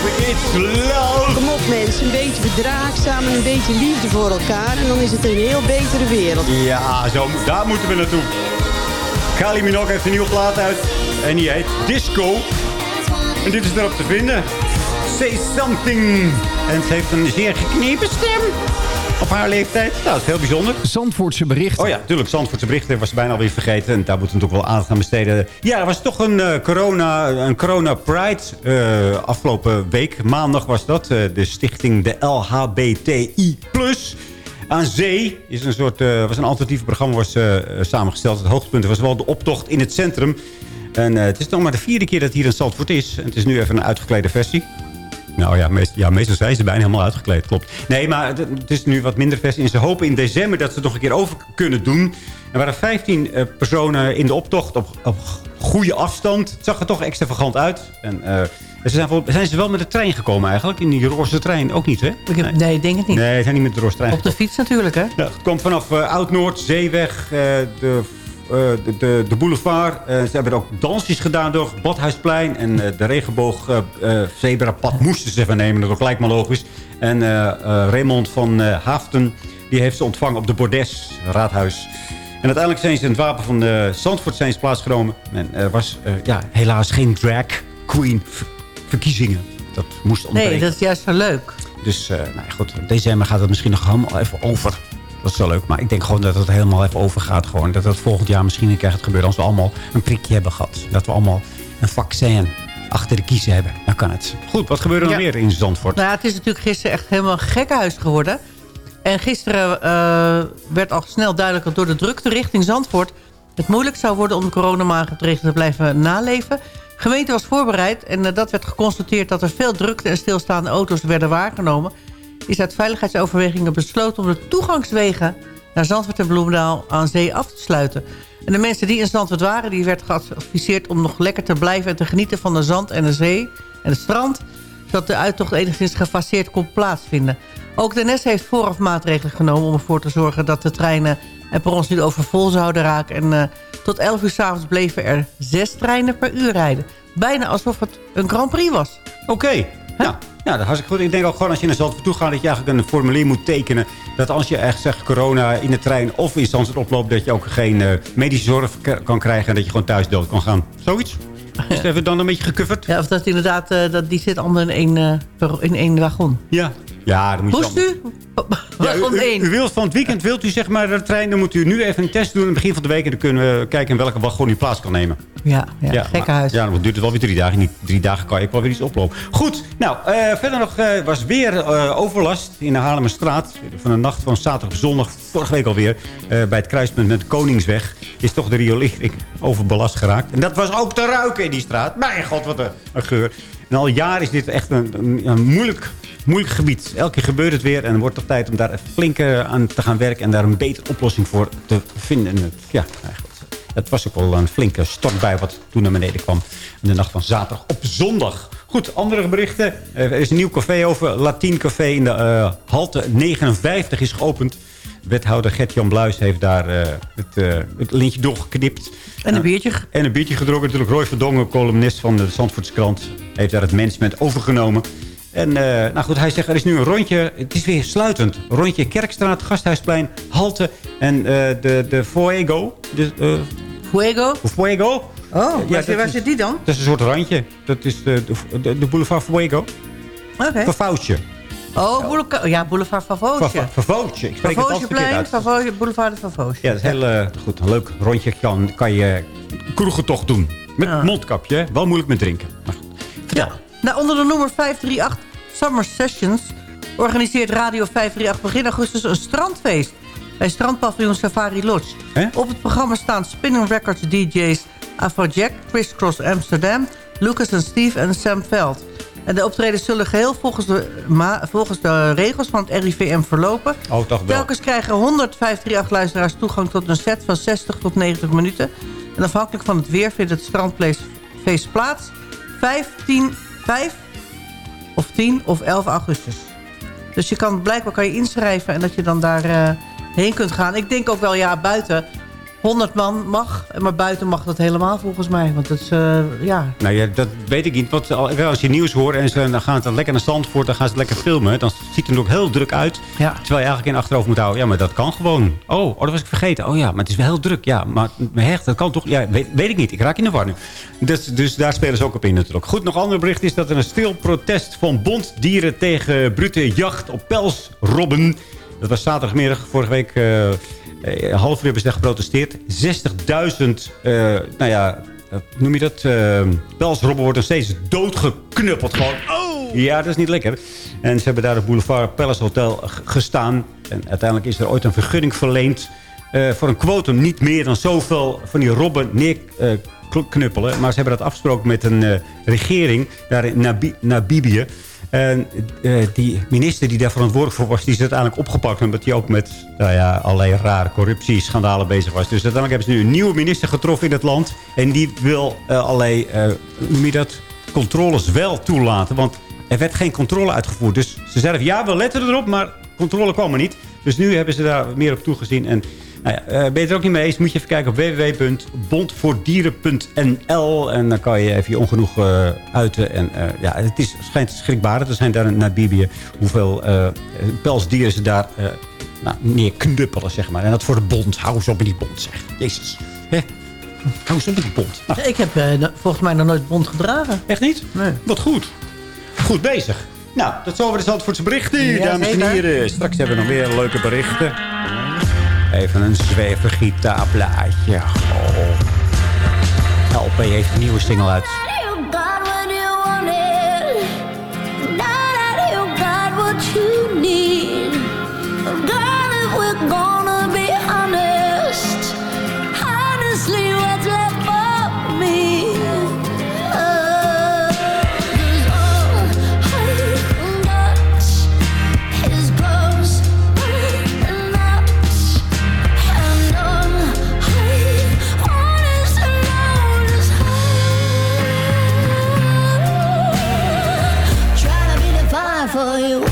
It's love. Kom op mensen, een beetje verdraagzaam en een beetje liefde voor elkaar. En dan is het een heel betere wereld. Ja, zo, daar moeten we naartoe. Kylie Minogue heeft een nieuwe plaat uit. En die heet Disco. En dit is erop te vinden. Say Something. En ze heeft een zeer geknepen stem. Op haar leeftijd. Nou, dat is heel bijzonder. Zandvoortse berichten. Oh ja, natuurlijk. Zandvoortse berichten was bijna alweer vergeten. En daar moeten we natuurlijk wel aandacht aan besteden. Ja, er was toch een eh, corona, een corona Pride eh, afgelopen week. Maandag was dat. eh, de stichting de LHBTI+. Aan Zee is een soort, was een alternatief programma was, samengesteld. Het hoogtepunt was wel de optocht in het centrum. En het is nog maar de vierde keer dat hier in Zandvoort is. En het is nu even een uitgeklede versie. Nou ja, meest, ja, meestal zijn ze bijna helemaal uitgekleed, klopt. Nee, maar het, is nu wat minder versie. En ze hopen in december dat ze het nog een keer over kunnen doen. Er waren 15 eh, personen in de optocht op, op goede afstand. Het zag er toch extravagant uit. En eh, ze zijn, zijn ze wel met de trein gekomen eigenlijk? In die roze trein ook niet, hè? Ik heb, nee, ik denk het niet. Nee, ze zijn niet met de roze trein Op de fiets natuurlijk, hè? ja, het komt vanaf eh, Oud-Noord, Zeeweg, de, de, de, de boulevard. Eh, ze hebben ook dansjes gedaan door het Badhuisplein. En eh, de regenboog eh eh, zebrapad moesten ze even nemen. Dat is ook lijkt me logisch. En eh, eh, Raymond van eh Haften die heeft ze ontvangen op de Bordes, raadhuis. En uiteindelijk zijn ze in het wapen van de Zandvoort zijn ze plaatsgenomen. En er was eh, ja, helaas geen drag queen ver- verkiezingen. Dat moest ontbreken. Nee, dat is juist zo leuk. Dus eh, nou goed, in december gaat het misschien nog helemaal even over. Dat is wel leuk, maar ik denk gewoon dat het helemaal even overgaat. Gewoon. Dat het volgend jaar misschien een keer gaat gebeuren... als we allemaal een prikje hebben gehad. Dat we allemaal een vaccin achter de kiezen hebben. Dan kan het. Goed, wat gebeurde er Ja. meer in Zandvoort? Nou, het is natuurlijk gisteren echt helemaal een gekkenhuis geworden. En gisteren eh, werd al snel duidelijk dat door de drukte richting Zandvoort... het moeilijk zou worden om de coronamaatregelen te blijven naleven. De gemeente was voorbereid en eh, dat werd geconstateerd... dat er veel drukte en stilstaande auto's werden waargenomen... is uit veiligheidsoverwegingen besloten om de toegangswegen... naar Zandvoort en Bloemendaal aan zee af te sluiten. En de mensen die in Zandvoort waren... die werd geadviseerd om nog lekker te blijven... en te genieten van de zand en de zee en het strand zodat de uittocht enigszins gefaseerd kon plaatsvinden. Ook de NS heeft vooraf maatregelen genomen om ervoor te zorgen dat de treinen en perrons niet overvol zouden raken. En eh, tot 11 uur s'avonds bleven er zes treinen per uur rijden. Bijna alsof het een Grand Prix was. Oké, ja. Ja, dat ik goed. Ik denk ook gewoon als je naar Zandvoort toe gaat... dat je eigenlijk een formulier moet tekenen... dat als je echt zegt corona in de trein of in Zandvoort oploopt... dat je ook geen eh, medische zorg kan krijgen... en dat je gewoon thuis dood kan gaan. Zoiets? Is even dan een beetje gecoverd? Ja, of dat inderdaad, eh, dat, die zit allemaal in één, eh, in één wagon. Ja. Ja, dan moet je dan- u? Ja, u, Wagon u- één. u wilt van het weekend wilt u zeg maar de trein... dan moet u nu even een test doen aan het begin van de week... en dan kunnen we kijken in welke wagon u plaats kan nemen. Ja, ja, Ja, gekke maar- huis. Ja, dan duurt het wel weer drie dagen. Niet drie dagen kan ook wel weer iets oplopen. Goed, nou, eh, verder nog eh, was weer eh, overlast in de Haarlemmerstraat. Van de nacht van zaterdag op zondag, vorige week alweer... bij het kruispunt met de Koningsweg... is toch de riolering overbelast geraakt. En dat was ook te ruiken in die straat. Mijn god, wat een, een geur. En al jaren is dit echt een, een, een moeilijk, moeilijk gebied. Elke keer gebeurt het weer en het wordt toch tijd om daar flink eh, aan te gaan werken... en daar een betere oplossing voor te vinden. En, Ja, eigenlijk. Het was ook wel een flinke stortbui wat toen naar beneden kwam. In de nacht van zaterdag op zondag. Goed, andere berichten. Er is een nieuw café over. Latien Café in de eh, halte 59 is geopend. Wethouder Gert-Jan Bluis heeft daar eh, het, het lintje doorgeknipt. En een biertje. En een biertje gedronken. Natuurlijk Roy Verdongen, columnist van de Zandvoortse krant. Heeft daar het management overgenomen. En eh, nou goed, hij zegt er is nu een rondje. Het is weer sluitend. Rondje Kerkstraat, Gasthuisplein, Halte en eh, de, de Fuego. De, eh, Fuego? Fuego. Oh, waar, zit, waar zit die dan? Dat is een soort randje. Dat is de, de, de boulevard Fuego. Oké. Verfoutje. Oh, boulevard, ja, boulevard Favootje. Verfoutje. Ik spreek uit. Favootsje, boulevard de Favootje. Ja, dat is heel goed. Een leuk rondje kan, kan je kroegentocht doen. Met mondkapje. Wel moeilijk met drinken. Maar goed. Vertel. Nou, onder de nummer 538 Summer Sessions organiseert Radio 538 begin augustus een strandfeest bij strandpaviljoen Safari Lodge. Op het programma staan Spinning Records DJ's Afrojack, Chris Cross Amsterdam, Lucas en Steve en Sam Veld. En de optredens zullen geheel volgens de, volgens de regels van het RIVM verlopen. Oh, toch wel. Telkens krijgen 138 luisteraars toegang tot een set van 60 tot 90 minuten. En afhankelijk van het weer vindt het strandfeest plaats 15, 5 of 10 of 11 augustus. Dus je kan, blijkbaar kan je inschrijven en dat je dan daar eh, heen kunt gaan. Ik denk ook wel, ja, buiten 100 man mag, maar buiten mag dat helemaal volgens mij. Want dat is, eh, ja... Nou ja, dat weet ik niet. Want al- als je nieuws hoort en ze dan gaan ze lekker naar Zandvoort... dan gaan ze lekker filmen. Dan ziet het er ook heel druk uit. Ja. Terwijl je eigenlijk in achterhoofd moet houden. Ja, maar dat kan gewoon. Oh, oh, dat was ik vergeten. Oh ja, maar het is wel heel druk. Ja, maar, hecht, dat kan toch? Ja, weet, weet ik niet. Ik raak in de war nu. Dus, dus daar spelen ze ook op in natuurlijk. Goed, nog ander bericht is dat er een stil protest van bonddieren... tegen brute jacht op pelsrobben. Dat was zaterdagmiddag vorige week... eh, eh, half uur hebben ze daar geprotesteerd. 60.000, eh, nou ja, eh, noem je dat? pelsrobben worden nog steeds doodgeknuppeld. Gewoon, oh! Ja, dat is niet lekker. En ze hebben daar op Boulevard Palace Hotel gestaan. En uiteindelijk is er ooit een vergunning verleend... voor een quotum niet meer dan zoveel van die robben neerknuppelen. maar ze hebben dat afgesproken met een regering daar in Namibië. En eh, die minister die daar verantwoordelijk voor was... die is uiteindelijk opgepakt... omdat hij ook met nou ja, allerlei rare corruptieschandalen bezig was. Dus uiteindelijk hebben ze nu een nieuwe minister getroffen in het land. En die wil allerlei, eh, noem je dat, controles wel toelaten. Want er werd geen controle uitgevoerd. Dus ze zeiden ja, we letten erop, maar controle kwam er niet. Dus nu hebben ze daar meer op toegezien. En nou ja, eh, ben je het er ook niet mee eens? Moet je even kijken op www.bondvoordieren.nl. En dan kan je even je ongenoeg eh, uiten. En eh, ja, het is, schijnt schrikbarend. Er zijn daar in Namibië hoeveel eh, pelsdieren ze daar nou, neerknuppelen, zeg maar. En dat voor de bond. Hou eens op met die bond, zeg. Jezus. Hè? Hou eens op met die bond. Nou, Ik heb volgens mij nog nooit bond gedragen. Echt niet? Nee. Wat goed. Goed bezig. Nou, tot zover de Zandvoortse berichten, Ja, dames en heren. Straks hebben we nog weer leuke berichten. Even een zwevergitaarplaatje. Oh. LP heeft een nieuwe single uit. For you,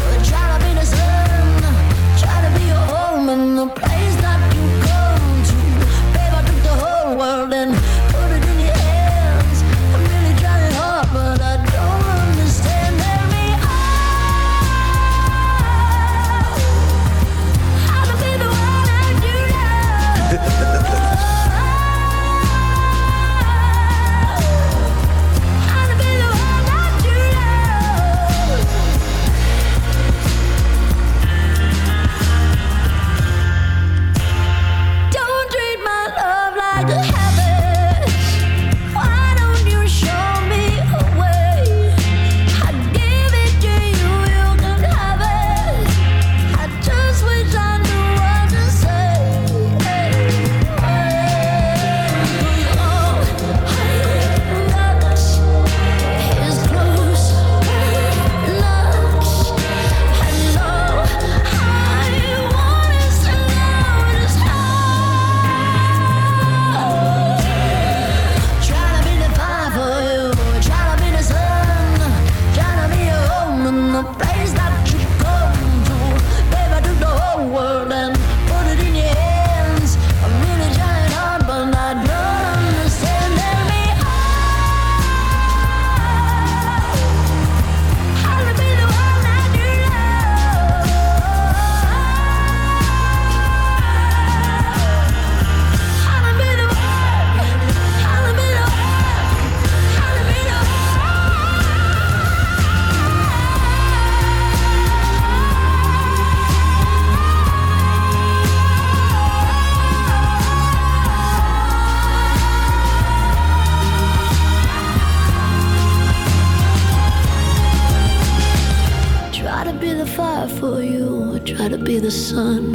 fire for you, try to be the sun,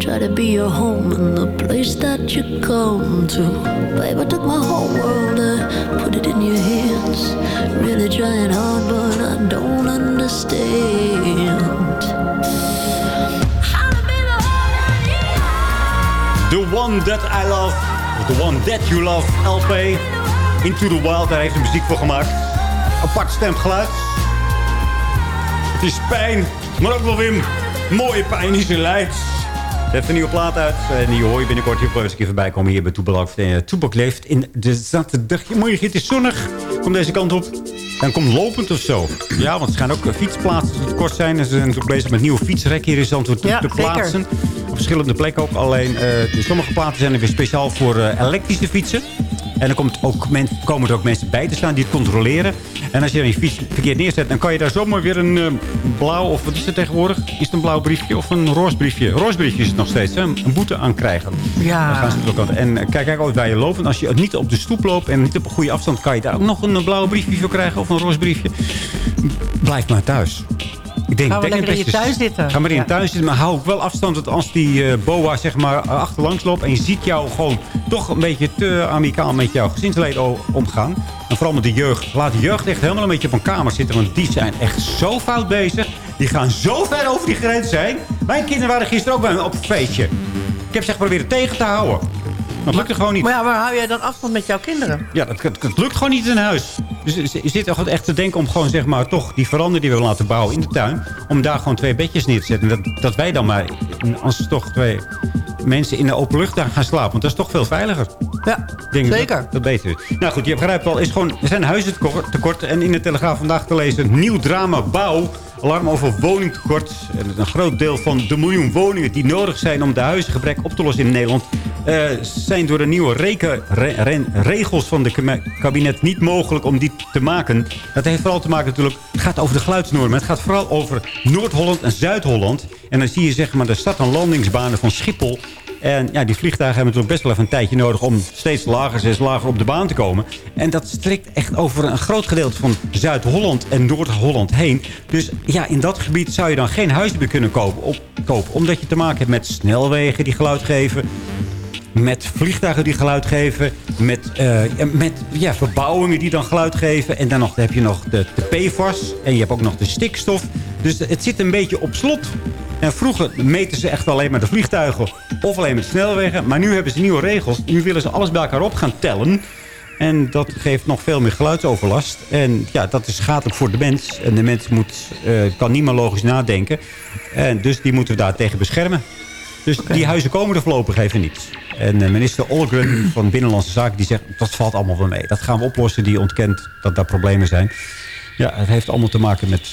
try to be your home in the place that you come to. Babe, I took my whole world, I put it in your hands. Really trying hard, but I don't understand. The One That I Love. The One That You Love LP. Into the Wild, daar heeft hij muziek voor gemaakt. Apart stemgeluid. Het is pijn, maar ook wel weer mooie pijn die ze leidt. heeft een nieuwe plaat uit. En die hoor je binnenkort hier op eens een keer voorbij komen. Hier bij Toebak. Uh, Toebak leeft in de zaterdag. Morgen het is zonnig. Kom deze kant op. Dan komt lopend of zo. Ja, want er gaan ook fietsplaatsen die kort zijn. En ze zijn ook bezig met nieuwe fietsrekken hier in Zandvoort Ja, te plaatsen. Op verschillende plekken ook. Alleen eh, sommige plaatsen zijn er weer speciaal voor eh, elektrische fietsen. En er komt ook men, komen er ook mensen bij te staan die het controleren. En als je dan je fiets verkeerd neerzet... dan kan je daar zomaar weer een eh, blauw... of wat is het tegenwoordig? Is het een blauw briefje of een roze briefje? Roze briefje is het nog steeds, hè? Een boete aan krijgen. Ja. Dan gaan ze ook aan- En eh, kijk, kijk altijd waar je loopt. En als je niet op de stoep loopt en niet op een goede afstand... kan je daar ook nog een eh, blauw briefje voor krijgen of een roze briefje. Blijf maar thuis. Denk, Gaan we denk lekker in je beste is- tuin zitten. Ga maar in Ja. tuin zitten, maar hou ook wel afstand. Want als die eh, boa zeg maar achterlangs loopt... en je ziet jou gewoon toch een beetje te amicaal met jouw gezinsleden omgaan... en vooral met de jeugd. Laat de jeugd echt helemaal een beetje op een kamer zitten... want die zijn echt zo fout bezig. Die gaan zo ver over die grens heen. Mijn kinderen waren gisteren ook bij me op een feestje. Ik heb ze echt proberen tegen te houden. Dat lukt er gewoon niet. Maar ja, waar hou jij dan afstand met jouw kinderen? Ja, dat, dat, dat lukt gewoon niet in huis. Dus je zit gewoon echt te denken om gewoon zeg maar toch die verandering die we willen laten bouwen in de tuin. Om daar gewoon twee bedjes neer te zetten. En dat, dat wij dan maar als toch twee mensen in de open lucht daar gaan slapen. Want dat is toch veel veiliger. Ja, Denk zeker. Dat, dat beter. Nou goed, je begrijpt al, is gewoon, er zijn huizen tekort, tekort. En in de Telegraaf vandaag te lezen, nieuw drama bouw. Alarm over woningtekort. En een groot deel van de miljoen woningen die nodig zijn om de huizengebrek op te lossen in Nederland... eh, zijn door de nieuwe reken, re- re- regels van de kabinet niet mogelijk om die te maken. Dat heeft vooral te maken natuurlijk, het gaat over de geluidsnormen. Het gaat vooral over Noord-Holland en Zuid-Holland. En dan zie je zeg maar de start- en landingsbanen van Schiphol... En ja, die vliegtuigen hebben natuurlijk best wel even een tijdje nodig... om steeds lager, steeds lager op de baan te komen. En dat strekt echt over een groot gedeelte van Zuid-Holland en Noord-Holland heen. Dus ja, in dat gebied zou je dan geen huizen meer kunnen kopen, op, kopen. Omdat je te maken hebt met snelwegen die geluid geven... Met vliegtuigen die geluid geven. Met, eh, met ja, verbouwingen die dan geluid geven. En dan nog, heb je nog de, de PFAS. En je hebt ook nog de stikstof. Dus het zit een beetje op slot. En vroeger meten ze echt alleen maar de vliegtuigen. Of alleen met snelwegen. Maar nu hebben ze nieuwe regels. Nu willen ze alles bij elkaar op gaan tellen. En dat geeft nog veel meer geluidsoverlast. En ja, dat is schadelijk voor de mens. En de mens moet, eh, kan niet meer logisch nadenken. En dus die moeten we daartegen beschermen. Dus die huizen komen er voorlopig even niet. En eh, minister Olgren van Binnenlandse Zaken die zegt... dat valt allemaal wel mee. Dat gaan we oplossen. Die ontkent dat daar problemen zijn. Ja, het heeft allemaal te maken met,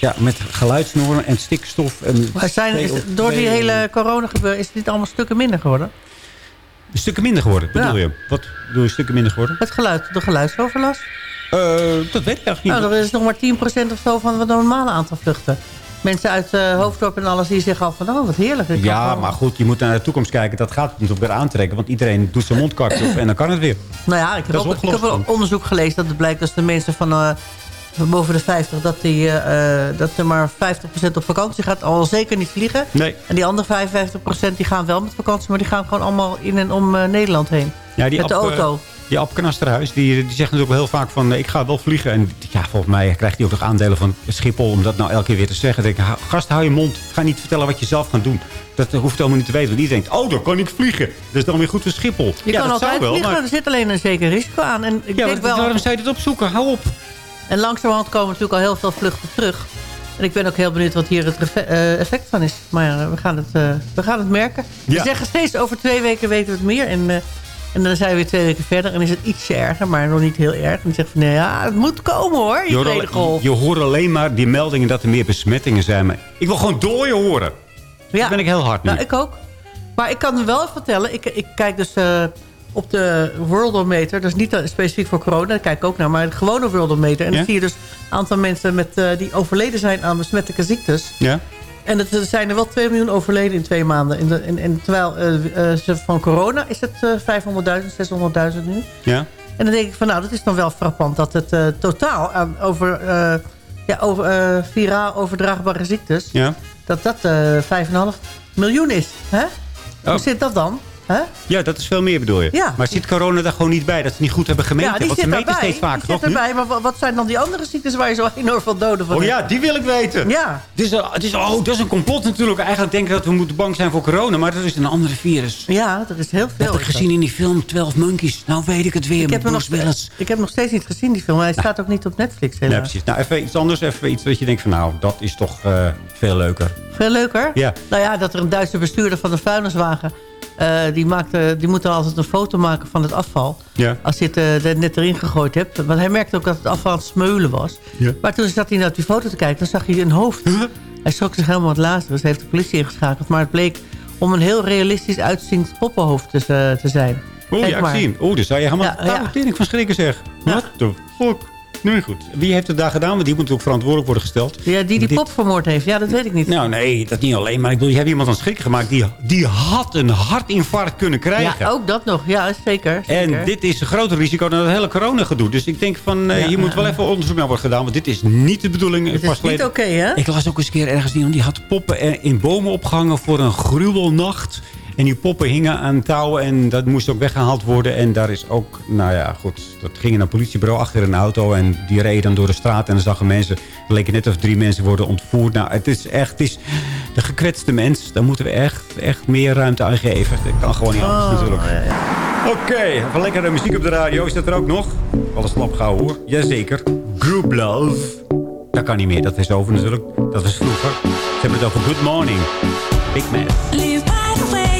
ja, met geluidsnormen en stikstof. En Maar zijn, is, door die hele corona gebeuren is niet allemaal stukken minder geworden? Stukken minder geworden, bedoel Ja. je? Wat bedoel je stukken minder geworden? Het geluid, de geluidsoverlast? Eh, dat weet ik eigenlijk niet. Nou, dat is nog maar 10% of zo van het normale aantal vluchten. Mensen uit eh Hoofddorp en alles die zeggen al van... oh, wat heerlijk. Ja, wel- maar goed, je moet naar de toekomst kijken. Dat gaat het natuurlijk weer aantrekken. Want iedereen doet zijn mondkapje op en dan kan het weer. Nou ja, ik heb, ook, ik heb onderzoek gelezen dat het blijkt dat de mensen van, eh, boven de 50... Dat, die, eh, dat er maar 50% op vakantie gaat, al zeker niet vliegen. Nee. En die andere 55% die gaan wel met vakantie... maar die gaan gewoon allemaal in en om Nederland heen. Ja, die met de auto. Die Ab Knasterhuis, die, die zegt natuurlijk heel vaak van... ik ga wel vliegen. En ja, volgens mij krijgt hij ook nog aandelen van Schiphol... om dat nou elke keer weer te zeggen. Denk ik, "Ha- gast, hou je mond. Ga niet vertellen wat je zelf gaat doen. Dat hoeft helemaal niet te weten. Want iedereen denkt, oh, dan kan ik vliegen. Dat is dan weer goed voor Schiphol. Je ja, kan dat altijd wel, vliegen, maar... er zit alleen een zeker risico aan. En ik Ja, denk wel, waarom zou je dit opzoeken? Hou op. En langzamerhand komen natuurlijk al heel veel vluchten terug. En ik ben ook heel benieuwd wat hier het eh, effect van is. Maar ja, we gaan het, eh, we gaan het merken. We Ja. zeggen steeds over twee weken weten we het meer. En, eh, en dan zijn we weer twee weken verder. En is het ietsje erger, maar nog niet heel erg. En dan zeggen van, nee, ja, het moet komen hoor, Je tweede golf. je hoort alleen maar die meldingen dat er meer besmettingen zijn. Maar ik wil gewoon dooien horen. Ja. Dat ben ik heel hard nu. Nou, ik ook. Maar ik kan wel vertellen, ik, ik kijk dus eh, op de Worldometer. Dat is niet eh, specifiek voor corona, daar kijk ik ook naar. Maar de gewone Worldometer. En dan zie je dus een aantal mensen met, eh, die overleden zijn aan besmettelijke ziektes. Ja? En het, er zijn er wel 2 miljoen overleden in twee maanden. De, en, en terwijl eh, eh, ze van corona is het eh 500.000, 600.000 nu. Ja? En dan denk ik van nou, dat is dan wel frappant... dat het eh, totaal aan over, eh, ja, over eh, viraal overdraagbare ziektes... Ja? dat dat eh 5,5 miljoen is. Hè? Oh. Hoe zit dat dan? Huh? Ja, dat is veel meer bedoel je. Ja. Maar zit corona daar gewoon niet bij? Dat ze niet goed hebben gemeten? ja, die Want ze zit meten erbij. steeds vaker, die toch? zit nu? erbij. Maar wa- wat zijn dan die andere ziektes waar je zo enorm veel doden van Oh ja, die wil ik weten. Ja. Het is, een- het is, oh, dat is een complot natuurlijk. Eigenlijk denken dat we moeten bang zijn voor corona. Maar dat is een andere virus. Ja, dat is heel veel. Dat heb ik gezien in die film 12 Monkeys. Nou weet ik het weer Ik heb, nog, Willis. ik heb nog steeds niet gezien, die film. Hij staat ook niet op Netflix Nee, helaas. precies. Nou, even iets anders. Even iets dat je denkt van nou, dat is toch eh, veel leuker. Veel leuker? Ja. Nou ja, dat er een Duitse bestuurder van de vuilniswagen... eh, die, maakte, die moet altijd een foto maken van het afval. Ja. Als je het eh, net erin gegooid hebt. Want hij merkte ook dat het afval aan het smeulen was. Ja. Maar toen zat hij naar die foto te kijken. Dan zag hij een hoofd. Hij schrok zich helemaal wat later. Dus hij heeft de politie ingeschakeld. Maar het bleek om een heel realistisch uitziend poppenhoofd te, eh, te zijn. Oeh, ja, ik zie hem. Oeh, daar zou je helemaal Ja, ja, van schrikken zeg. What the fuck? Nee, goed. Wie heeft het daar gedaan? Want die moet ook verantwoordelijk worden gesteld. Ja, die die Dit- pop vermoord heeft. Ja, dat weet ik niet. Nou, nee, dat niet alleen. Maar ik bedoel, je hebt iemand aan schrikken gemaakt. Die, die had een hartinfarct kunnen krijgen. ja, ook dat nog. Ja, zeker. zeker. En dit is een groter risico dan het hele corona-gedoe. Dus ik denk van, eh, Ja, hier moet wel even onderzoek naar worden gedaan. Want dit is niet de bedoeling. Het Pas is niet oké, hè? Ik las ook eens een keer ergens iemand die had poppen eh, in bomen opgehangen voor een gruwelnacht. En die poppen hingen aan touwen en dat moest ook weggehaald worden. En daar is ook, nou ja, goed, dat ging naar een politiebureau achter een auto. En die reden dan door de straat en dan zagen mensen, het leek net of drie mensen worden ontvoerd. Nou, het is echt, het is de gekwetste mens. Daar moeten we echt, echt meer ruimte aan geven. Dat kan gewoon niet anders natuurlijk. Oké, even lekkere muziek op de radio. Is dat er ook nog? Alles slap gehouden hoor. Jazeker. Group Love. Dat kan niet meer, dat is over natuurlijk. Dat was vroeger. Ze hebben het over Good Morning. Big Man. Live by the way,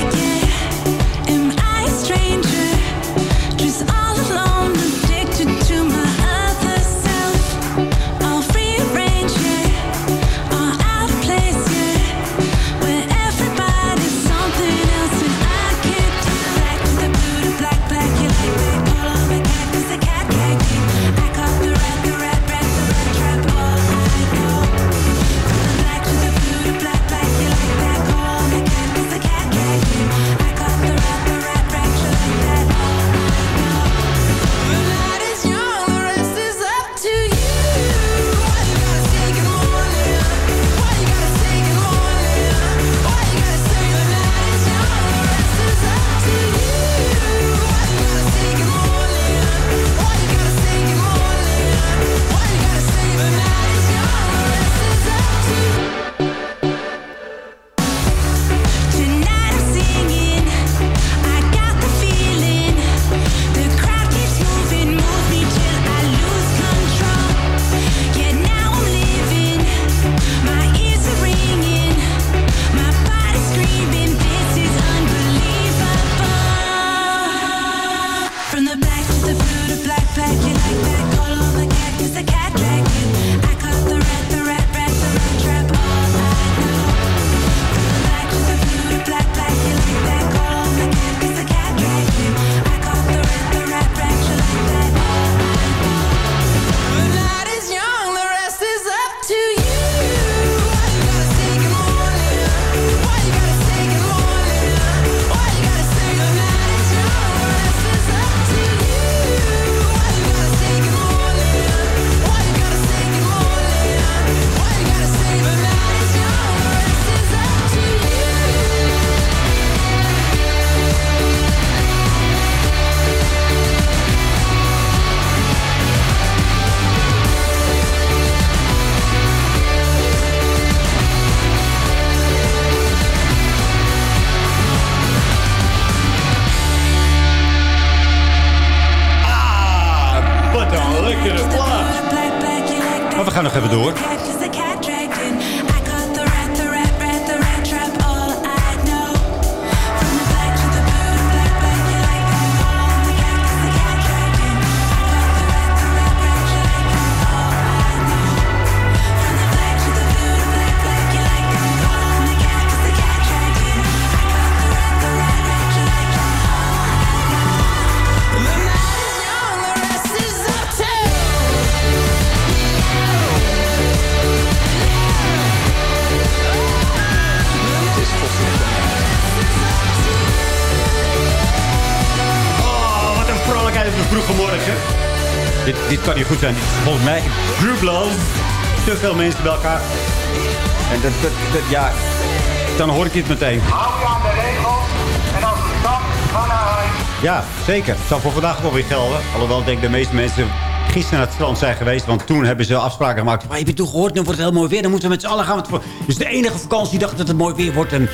zijn. Volgens mij, group love. Te veel mensen bij elkaar. En dat, dat, dat ja, dan hoor ik dit meteen. Hou je aan de regels en als het kan Ja, zeker. Het zal voor vandaag wel weer gelden. Alhoewel ik denk de meeste mensen gisteren naar het strand zijn geweest. Want toen hebben ze afspraken gemaakt. Maar heb je toen gehoord, nu wordt het heel mooi weer. Dan moeten we met z'n allen gaan. Het is de enige vakantiedag dat het mooi weer wordt. En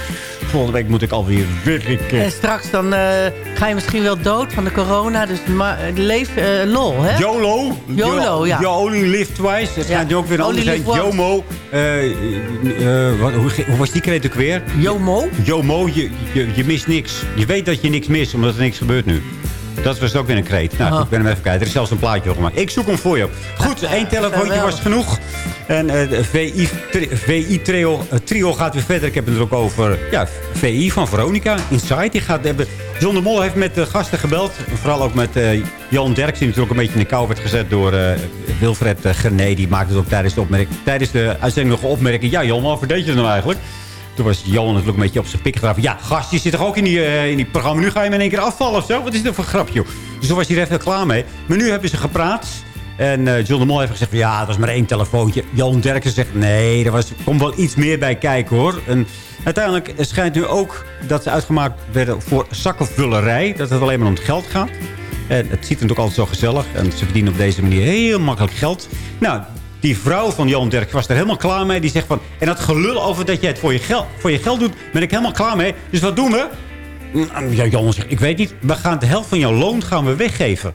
volgende week moet ik alweer werken. En straks dan eh, ga je misschien wel dood van de corona. Dus ma- leef eh, lol, hè? YOLO. YOLO, ja. You only live twice. Het schijnt nu ook weer een Only ander zijn. Eh, eh, wat- hoe, hoe was die kreet ook weer? JOMO? JOMO, je, je, je mist niks. Je weet dat je niks mist, omdat er niks gebeurt nu. Dat was ook weer een kreet. Nou, Oh. ik ben hem even kijken. Er is zelfs een plaatje gemaakt. Ik zoek hem voor je. Goed, één telefoontje was genoeg. En eh, de VI, tri- VI trio, eh, trio gaat weer verder. Ik heb het er ook over ja, VI van Veronica. Inside. Die gaat hebben. John de Mol heeft met de gasten gebeld. Vooral ook met eh, Jan Derks. Die natuurlijk een beetje in de kou werd gezet door eh, Wilfred uh, Gené. Die maakte het ook tijdens de, opmerking, tijdens de uitzending nog opmerking. Ja, Jan, wat verdeed je er nou eigenlijk? Toen was Jan natuurlijk een beetje op zijn pik. Ja, gast, je zit toch ook in die, eh, in die programma. Nu ga je me in één keer afvallen of zo? Wat is dit voor grapje? Dus toen was hij er even klaar mee. Maar nu hebben ze gepraat. En eh, John de Mol heeft gezegd, van, ja, het was maar één telefoontje. Jan Derksen zegt, nee, er was, komt wel iets meer bij kijken, hoor. En uiteindelijk schijnt nu ook dat ze uitgemaakt werden voor zakkenvullerij. Dat het alleen maar om het geld gaat. En het ziet er natuurlijk altijd zo gezellig. En ze verdienen op deze manier heel makkelijk geld. Nou, die vrouw van Jan Derk was er helemaal klaar mee. Die zegt van, en dat gelul over dat jij het voor je, geld, voor je geld doet, ben ik helemaal klaar mee. Dus wat doen we? Mm, Ja, Jan zegt, ik weet niet. We gaan de helft van jouw loon gaan we weggeven.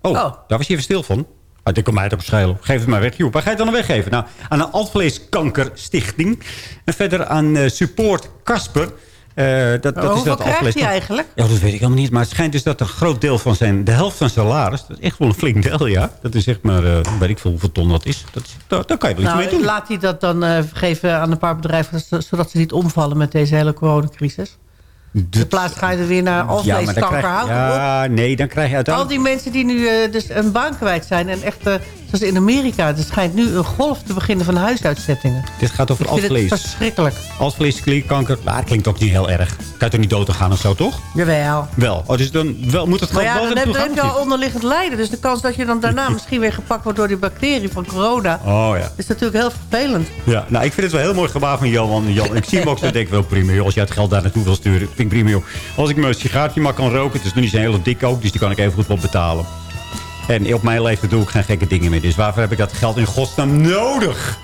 Oh, daar was je even stil van. Ah, dit kan mij het ook schelen. Geef het maar weg. Joh, waar ga je het dan weggeven? Nou, aan de Altvleeskankerstichting. En verder aan eh, Support Kasper. Eh, dat, dat is dat krijgt hij eigenlijk? Ja, dat weet ik helemaal niet. Maar het schijnt dus dat een groot deel van zijn... de helft van zijn salaris... dat is echt wel een flink deel, ja. Dat is zeg maar... eh, weet ik veel hoeveel ton dat is. Dat, daar, daar kan je wel iets mee Nou, doen. laat hij dat dan eh, geven aan een paar bedrijven... zodat ze niet omvallen met deze hele coronacrisis. In plaats ga je er weer naar Ja, maar dan alvleeskanker. krijg, Houd op. ja, nee, dan krijg je Al uiteindelijk... die mensen die nu dus een baan kwijt zijn... en echt, zoals in Amerika... er schijnt nu een golf te beginnen van huisuitzettingen. Dit gaat over het alvlees. verschrikkelijk. Alvlees, klierkanker. Het klinkt ook niet heel erg. Kan je toch niet dood gaan of zo, toch? Jawel. Wel. Oh, dus dan wel, moet het Maar gewoon ja, wel dan heb, dan heb je al onderliggend lijden. Dus de kans dat je dan daarna misschien weer gepakt wordt door die bacterie van corona... Oh ja. is natuurlijk heel vervelend. Ja, nou, ik vind het wel heel mooi gebaar van Johan. Jan. Ik zie hem ook zo, denk ik wel prima. Joh, als jij het geld daar naartoe wil sturen, vind ik prima. Joh. Als ik mijn sigaartje maar kan roken, het is nog niet zo'n hele dik ook, dus die kan ik even goed wel betalen. En op mijn leeftijd doe ik geen gekke dingen meer. Dus waarvoor heb ik dat geld in godsnaam nodig?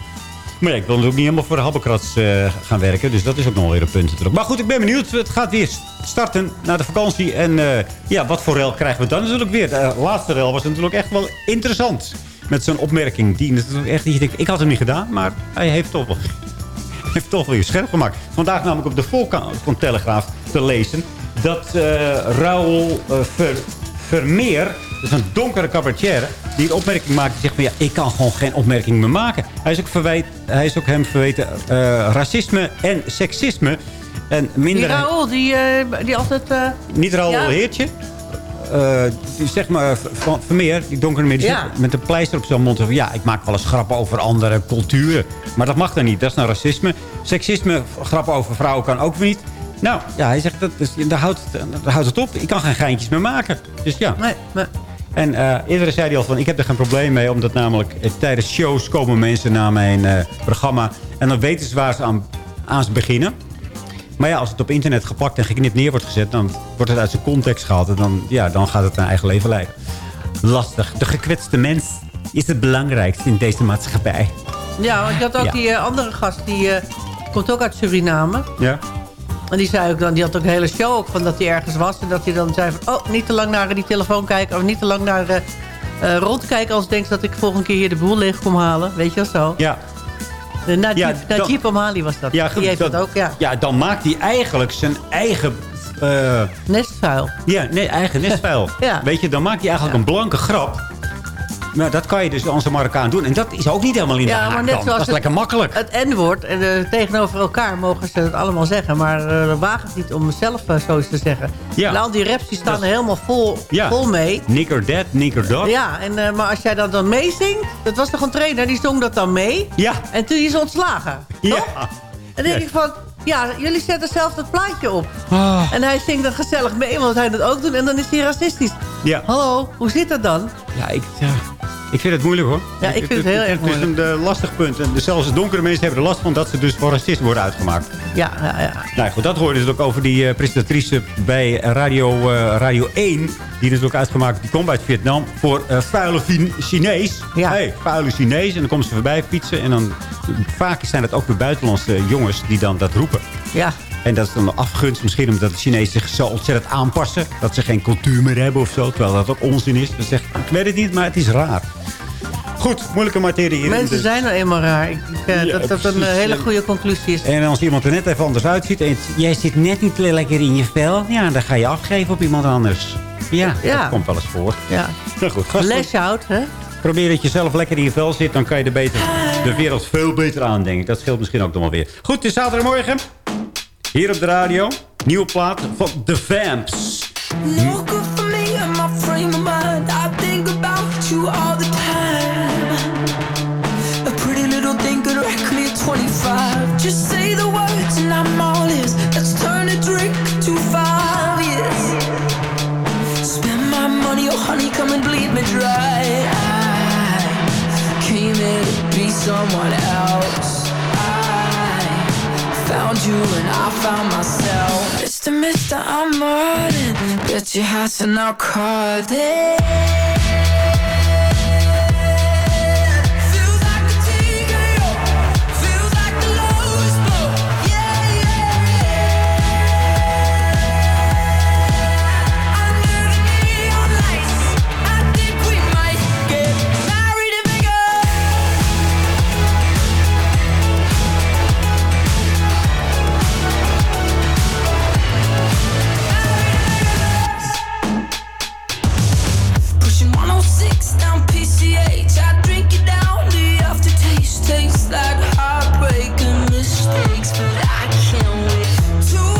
Maar ja, ik wil natuurlijk niet helemaal voor de habbekrats eh, gaan werken. Dus dat is ook nog weer een punt natuurlijk. Maar goed, ik ben benieuwd. Het gaat weer starten na de vakantie. En eh, ja, wat voor rel krijgen we dan natuurlijk weer? De laatste rel was natuurlijk echt wel interessant. Met zo'n opmerking. Die echt, je ik had hem niet gedaan. Maar hij heeft toch wel heeft toch weer scherp gemaakt. Vandaag namelijk op de voorkant van Telegraaf te lezen... dat eh Raoul Ver- Vermeer, dat is een donkere cabaretier... die een opmerking maakt die zegt van... ja, ik kan gewoon geen opmerking meer maken. Hij is ook, verwijt, hij is ook hem verweten eh, racisme en seksisme... En Die minder... Raoul, die, eh, die altijd... eh, Niet Raoul Ja. Heertje. Die, zeg maar, van Vermeer, die donkere die Ja. zit met een pleister op zijn mond. Van, ja, ik maak wel eens grappen over andere culturen. Maar dat mag dan niet. Dat is nou racisme. Seksisme, grappen over vrouwen kan ook niet. Nou, ja, hij zegt, dat, dus, daar, houdt het, daar houdt het op. Ik kan geen geintjes meer maken. Dus ja. Nee, nee. En eh, eerder zei hij al van, ik heb er geen probleem mee. Omdat namelijk eh, tijdens shows komen mensen naar mijn eh, programma. En dan weten ze waar ze aan, aan ze beginnen. Maar ja, als het op internet geplakt en geknipt neer wordt gezet... dan wordt het uit zijn context gehaald. En dan, ja, dan gaat het een eigen leven leiden. Lastig. De gekwetste mens is het belangrijkste in deze maatschappij. Ja, want je had ook Ja. die andere gast, die komt ook uit Suriname. Ja? En die zei ook dan, die had ook een hele show ook van dat hij ergens was. En dat hij dan zei van, oh, niet te lang naar die telefoon kijken. Of niet te lang naar eh eh, rondkijken als denkt dat ik volgende keer hier de boel leeg kom halen. Weet je wel zo? Ja. Uh, Najib, Ja, Najib Amali was dat. Ja, die heeft dat, ook, ja. Ja, dan maakt hij eigenlijk zijn eigen... eh, Nestvuil. ja, nee, eigen nestvuil. Ja. Weet je, dan maakt hij eigenlijk een blanke grap. Maar dat kan je dus een Marokkaan doen. En dat is ook niet helemaal in de Ja, haak maar net dan. zoals Dat is lekker makkelijk. Het N-woord. En eh, tegenover elkaar mogen ze het allemaal zeggen. Maar eh wagen het niet om zelf eh, zo eens te zeggen. Ja. En al die raps die staan Dat- er helemaal vol, Ja. vol mee. Nigger that, nigger dat. Ja, en, eh, maar als jij dat dan meezingt... Dat was toch een trainer, die zong dat dan mee? Ja. En toen is ontslagen. Ja. En dan denk ik van... Ja, jullie zetten zelf dat plaatje op. Ah. En hij zingt dat gezellig mee, want hij dat ook doet. En dan is hij racistisch. Ja. Hallo, hoe zit dat dan? Ja, ik... Ja. Ik vind het moeilijk hoor. Ja, ik vind het heel erg Het is een eh, lastig punt. En zelfs donkere mensen hebben er last van dat ze dus voor racisten worden uitgemaakt. Ja, ja, ja. Nou goed, dat hoorde dus ook over die eh, presentatrice bij Radio, eh, Radio 1. Die is ook uitgemaakt, die komt uit Vietnam. Voor vuile Chinees. Ja. Hey, vuile Chinees. En dan komen ze voorbij fietsen. En dan vaak zijn het ook weer buitenlandse jongens die dan dat roepen. ja. En dat is dan een afgunst misschien omdat de Chinezen zich zo ontzettend aanpassen. Dat ze geen cultuur meer hebben of zo. Terwijl dat ook onzin is. Dus zeg, ik weet het niet, maar het is raar. Goed, moeilijke materie hier. Mensen Dus- zijn nou eenmaal raar. Ik, ik, Ja, dat dat een precies. hele goede conclusie is. En als iemand er net even anders uitziet... en jij zit net niet lekker in je vel... ja, dan ga je afgeven op iemand anders. Ja, Ja. dat komt wel eens voor. Ja. Nou goed, out, hè? probeer dat je zelf lekker in je vel zit... dan kan je de, beter, de wereld veel beter aan, denk ik. Dat scheelt misschien ook nog wel weer. Goed, het is zaterdagmorgen. Hier op de radio. Nieuwe plaat van The Vamps. found myself Mr. Mr. I'm Martin but you has call it. Oh tastes like heartbreak and mistakes. But I can't wait to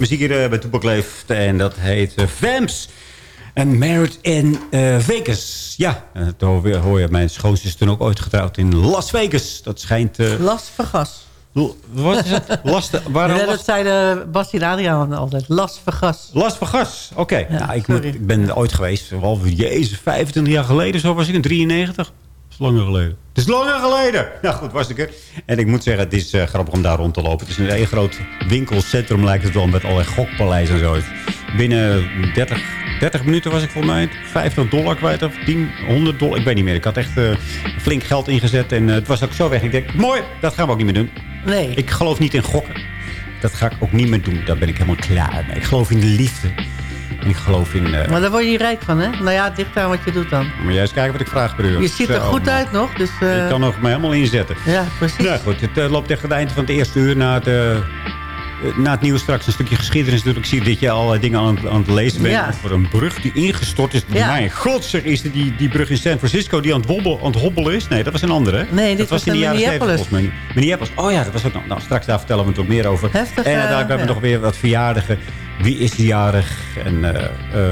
muziek hier eh, bij Toepak Leeft. En dat heet eh, Vamps. En Married in eh, Vegas. Ja, dat hoor je-. Mijn schoonzus is toen ook ooit getrouwd in Las Vegas. Dat schijnt... Las Vegas. l- wat is het? Last, waar Ja, dat zeiden Bas en Adriaan altijd. Las Vegas. Las Vegas. Oké, nou, ik, moet, ik ben er ooit geweest. Jezus, 25 jaar geleden. Zo was ik in 93. Langer geleden. Het is langer geleden. Nou goed, was ik er. En ik moet zeggen, het is eh, grappig om daar rond te lopen. Het is een heel groot winkelcentrum lijkt het wel. Met allerlei gokpaleizen en zo. Binnen 30, 30 minuten was ik voor mij 50 dollar kwijt. Of 10, 100 dollar. Ik weet niet meer. Ik had echt eh, flink geld ingezet. En eh, het was ook zo weg. Ik denk, mooi, dat gaan we ook niet meer doen. Nee. Ik geloof niet in gokken. Dat ga ik ook niet meer doen. Daar ben ik helemaal klaar mee. Ik geloof in de liefde. Ik geloof in... eh, Maar daar word je niet rijk van, hè? Nou ja, ligt aan wat je doet dan. maar jij eens kijken wat ik vraag per uur. Je ziet er Zo, goed man. uit nog, dus... eh, Ik kan nog me helemaal inzetten. Ja, precies. Nou goed, het eh, loopt tegen het eind van het eerste uur. Na het, na het nieuws straks een stukje geschiedenis natuurlijk. Ik zie dat je allerlei dingen aan, het- aan het lezen bent. Ja. Over een brug die ingestort is. Ja. Mijn god zeg, is het die, die brug in San Francisco die aan het, wobbel, aan het hobbelen is? Nee, dat was een andere. Nee, dit dat was in de in jaren 70 Minneapolis. Minneapolis. Oh ja, dat was ook nog. Nou, straks daar vertellen we het ook meer over. Heftig, en eh, uiteindelijk hebben we ja. nog weer wat verjaardigen. Wie is jarig? En, eh,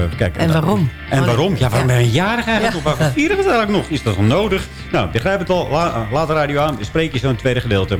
eh, kijk, En waarom? En Oh, waarom? Ja, waarom ben je jarig eigenlijk? Of waarvoor vieren we het eigenlijk nog? Is dat onnodig? Nou, begrijp het al. La, laat de radio aan. Bespreek je zo'n tweede gedeelte.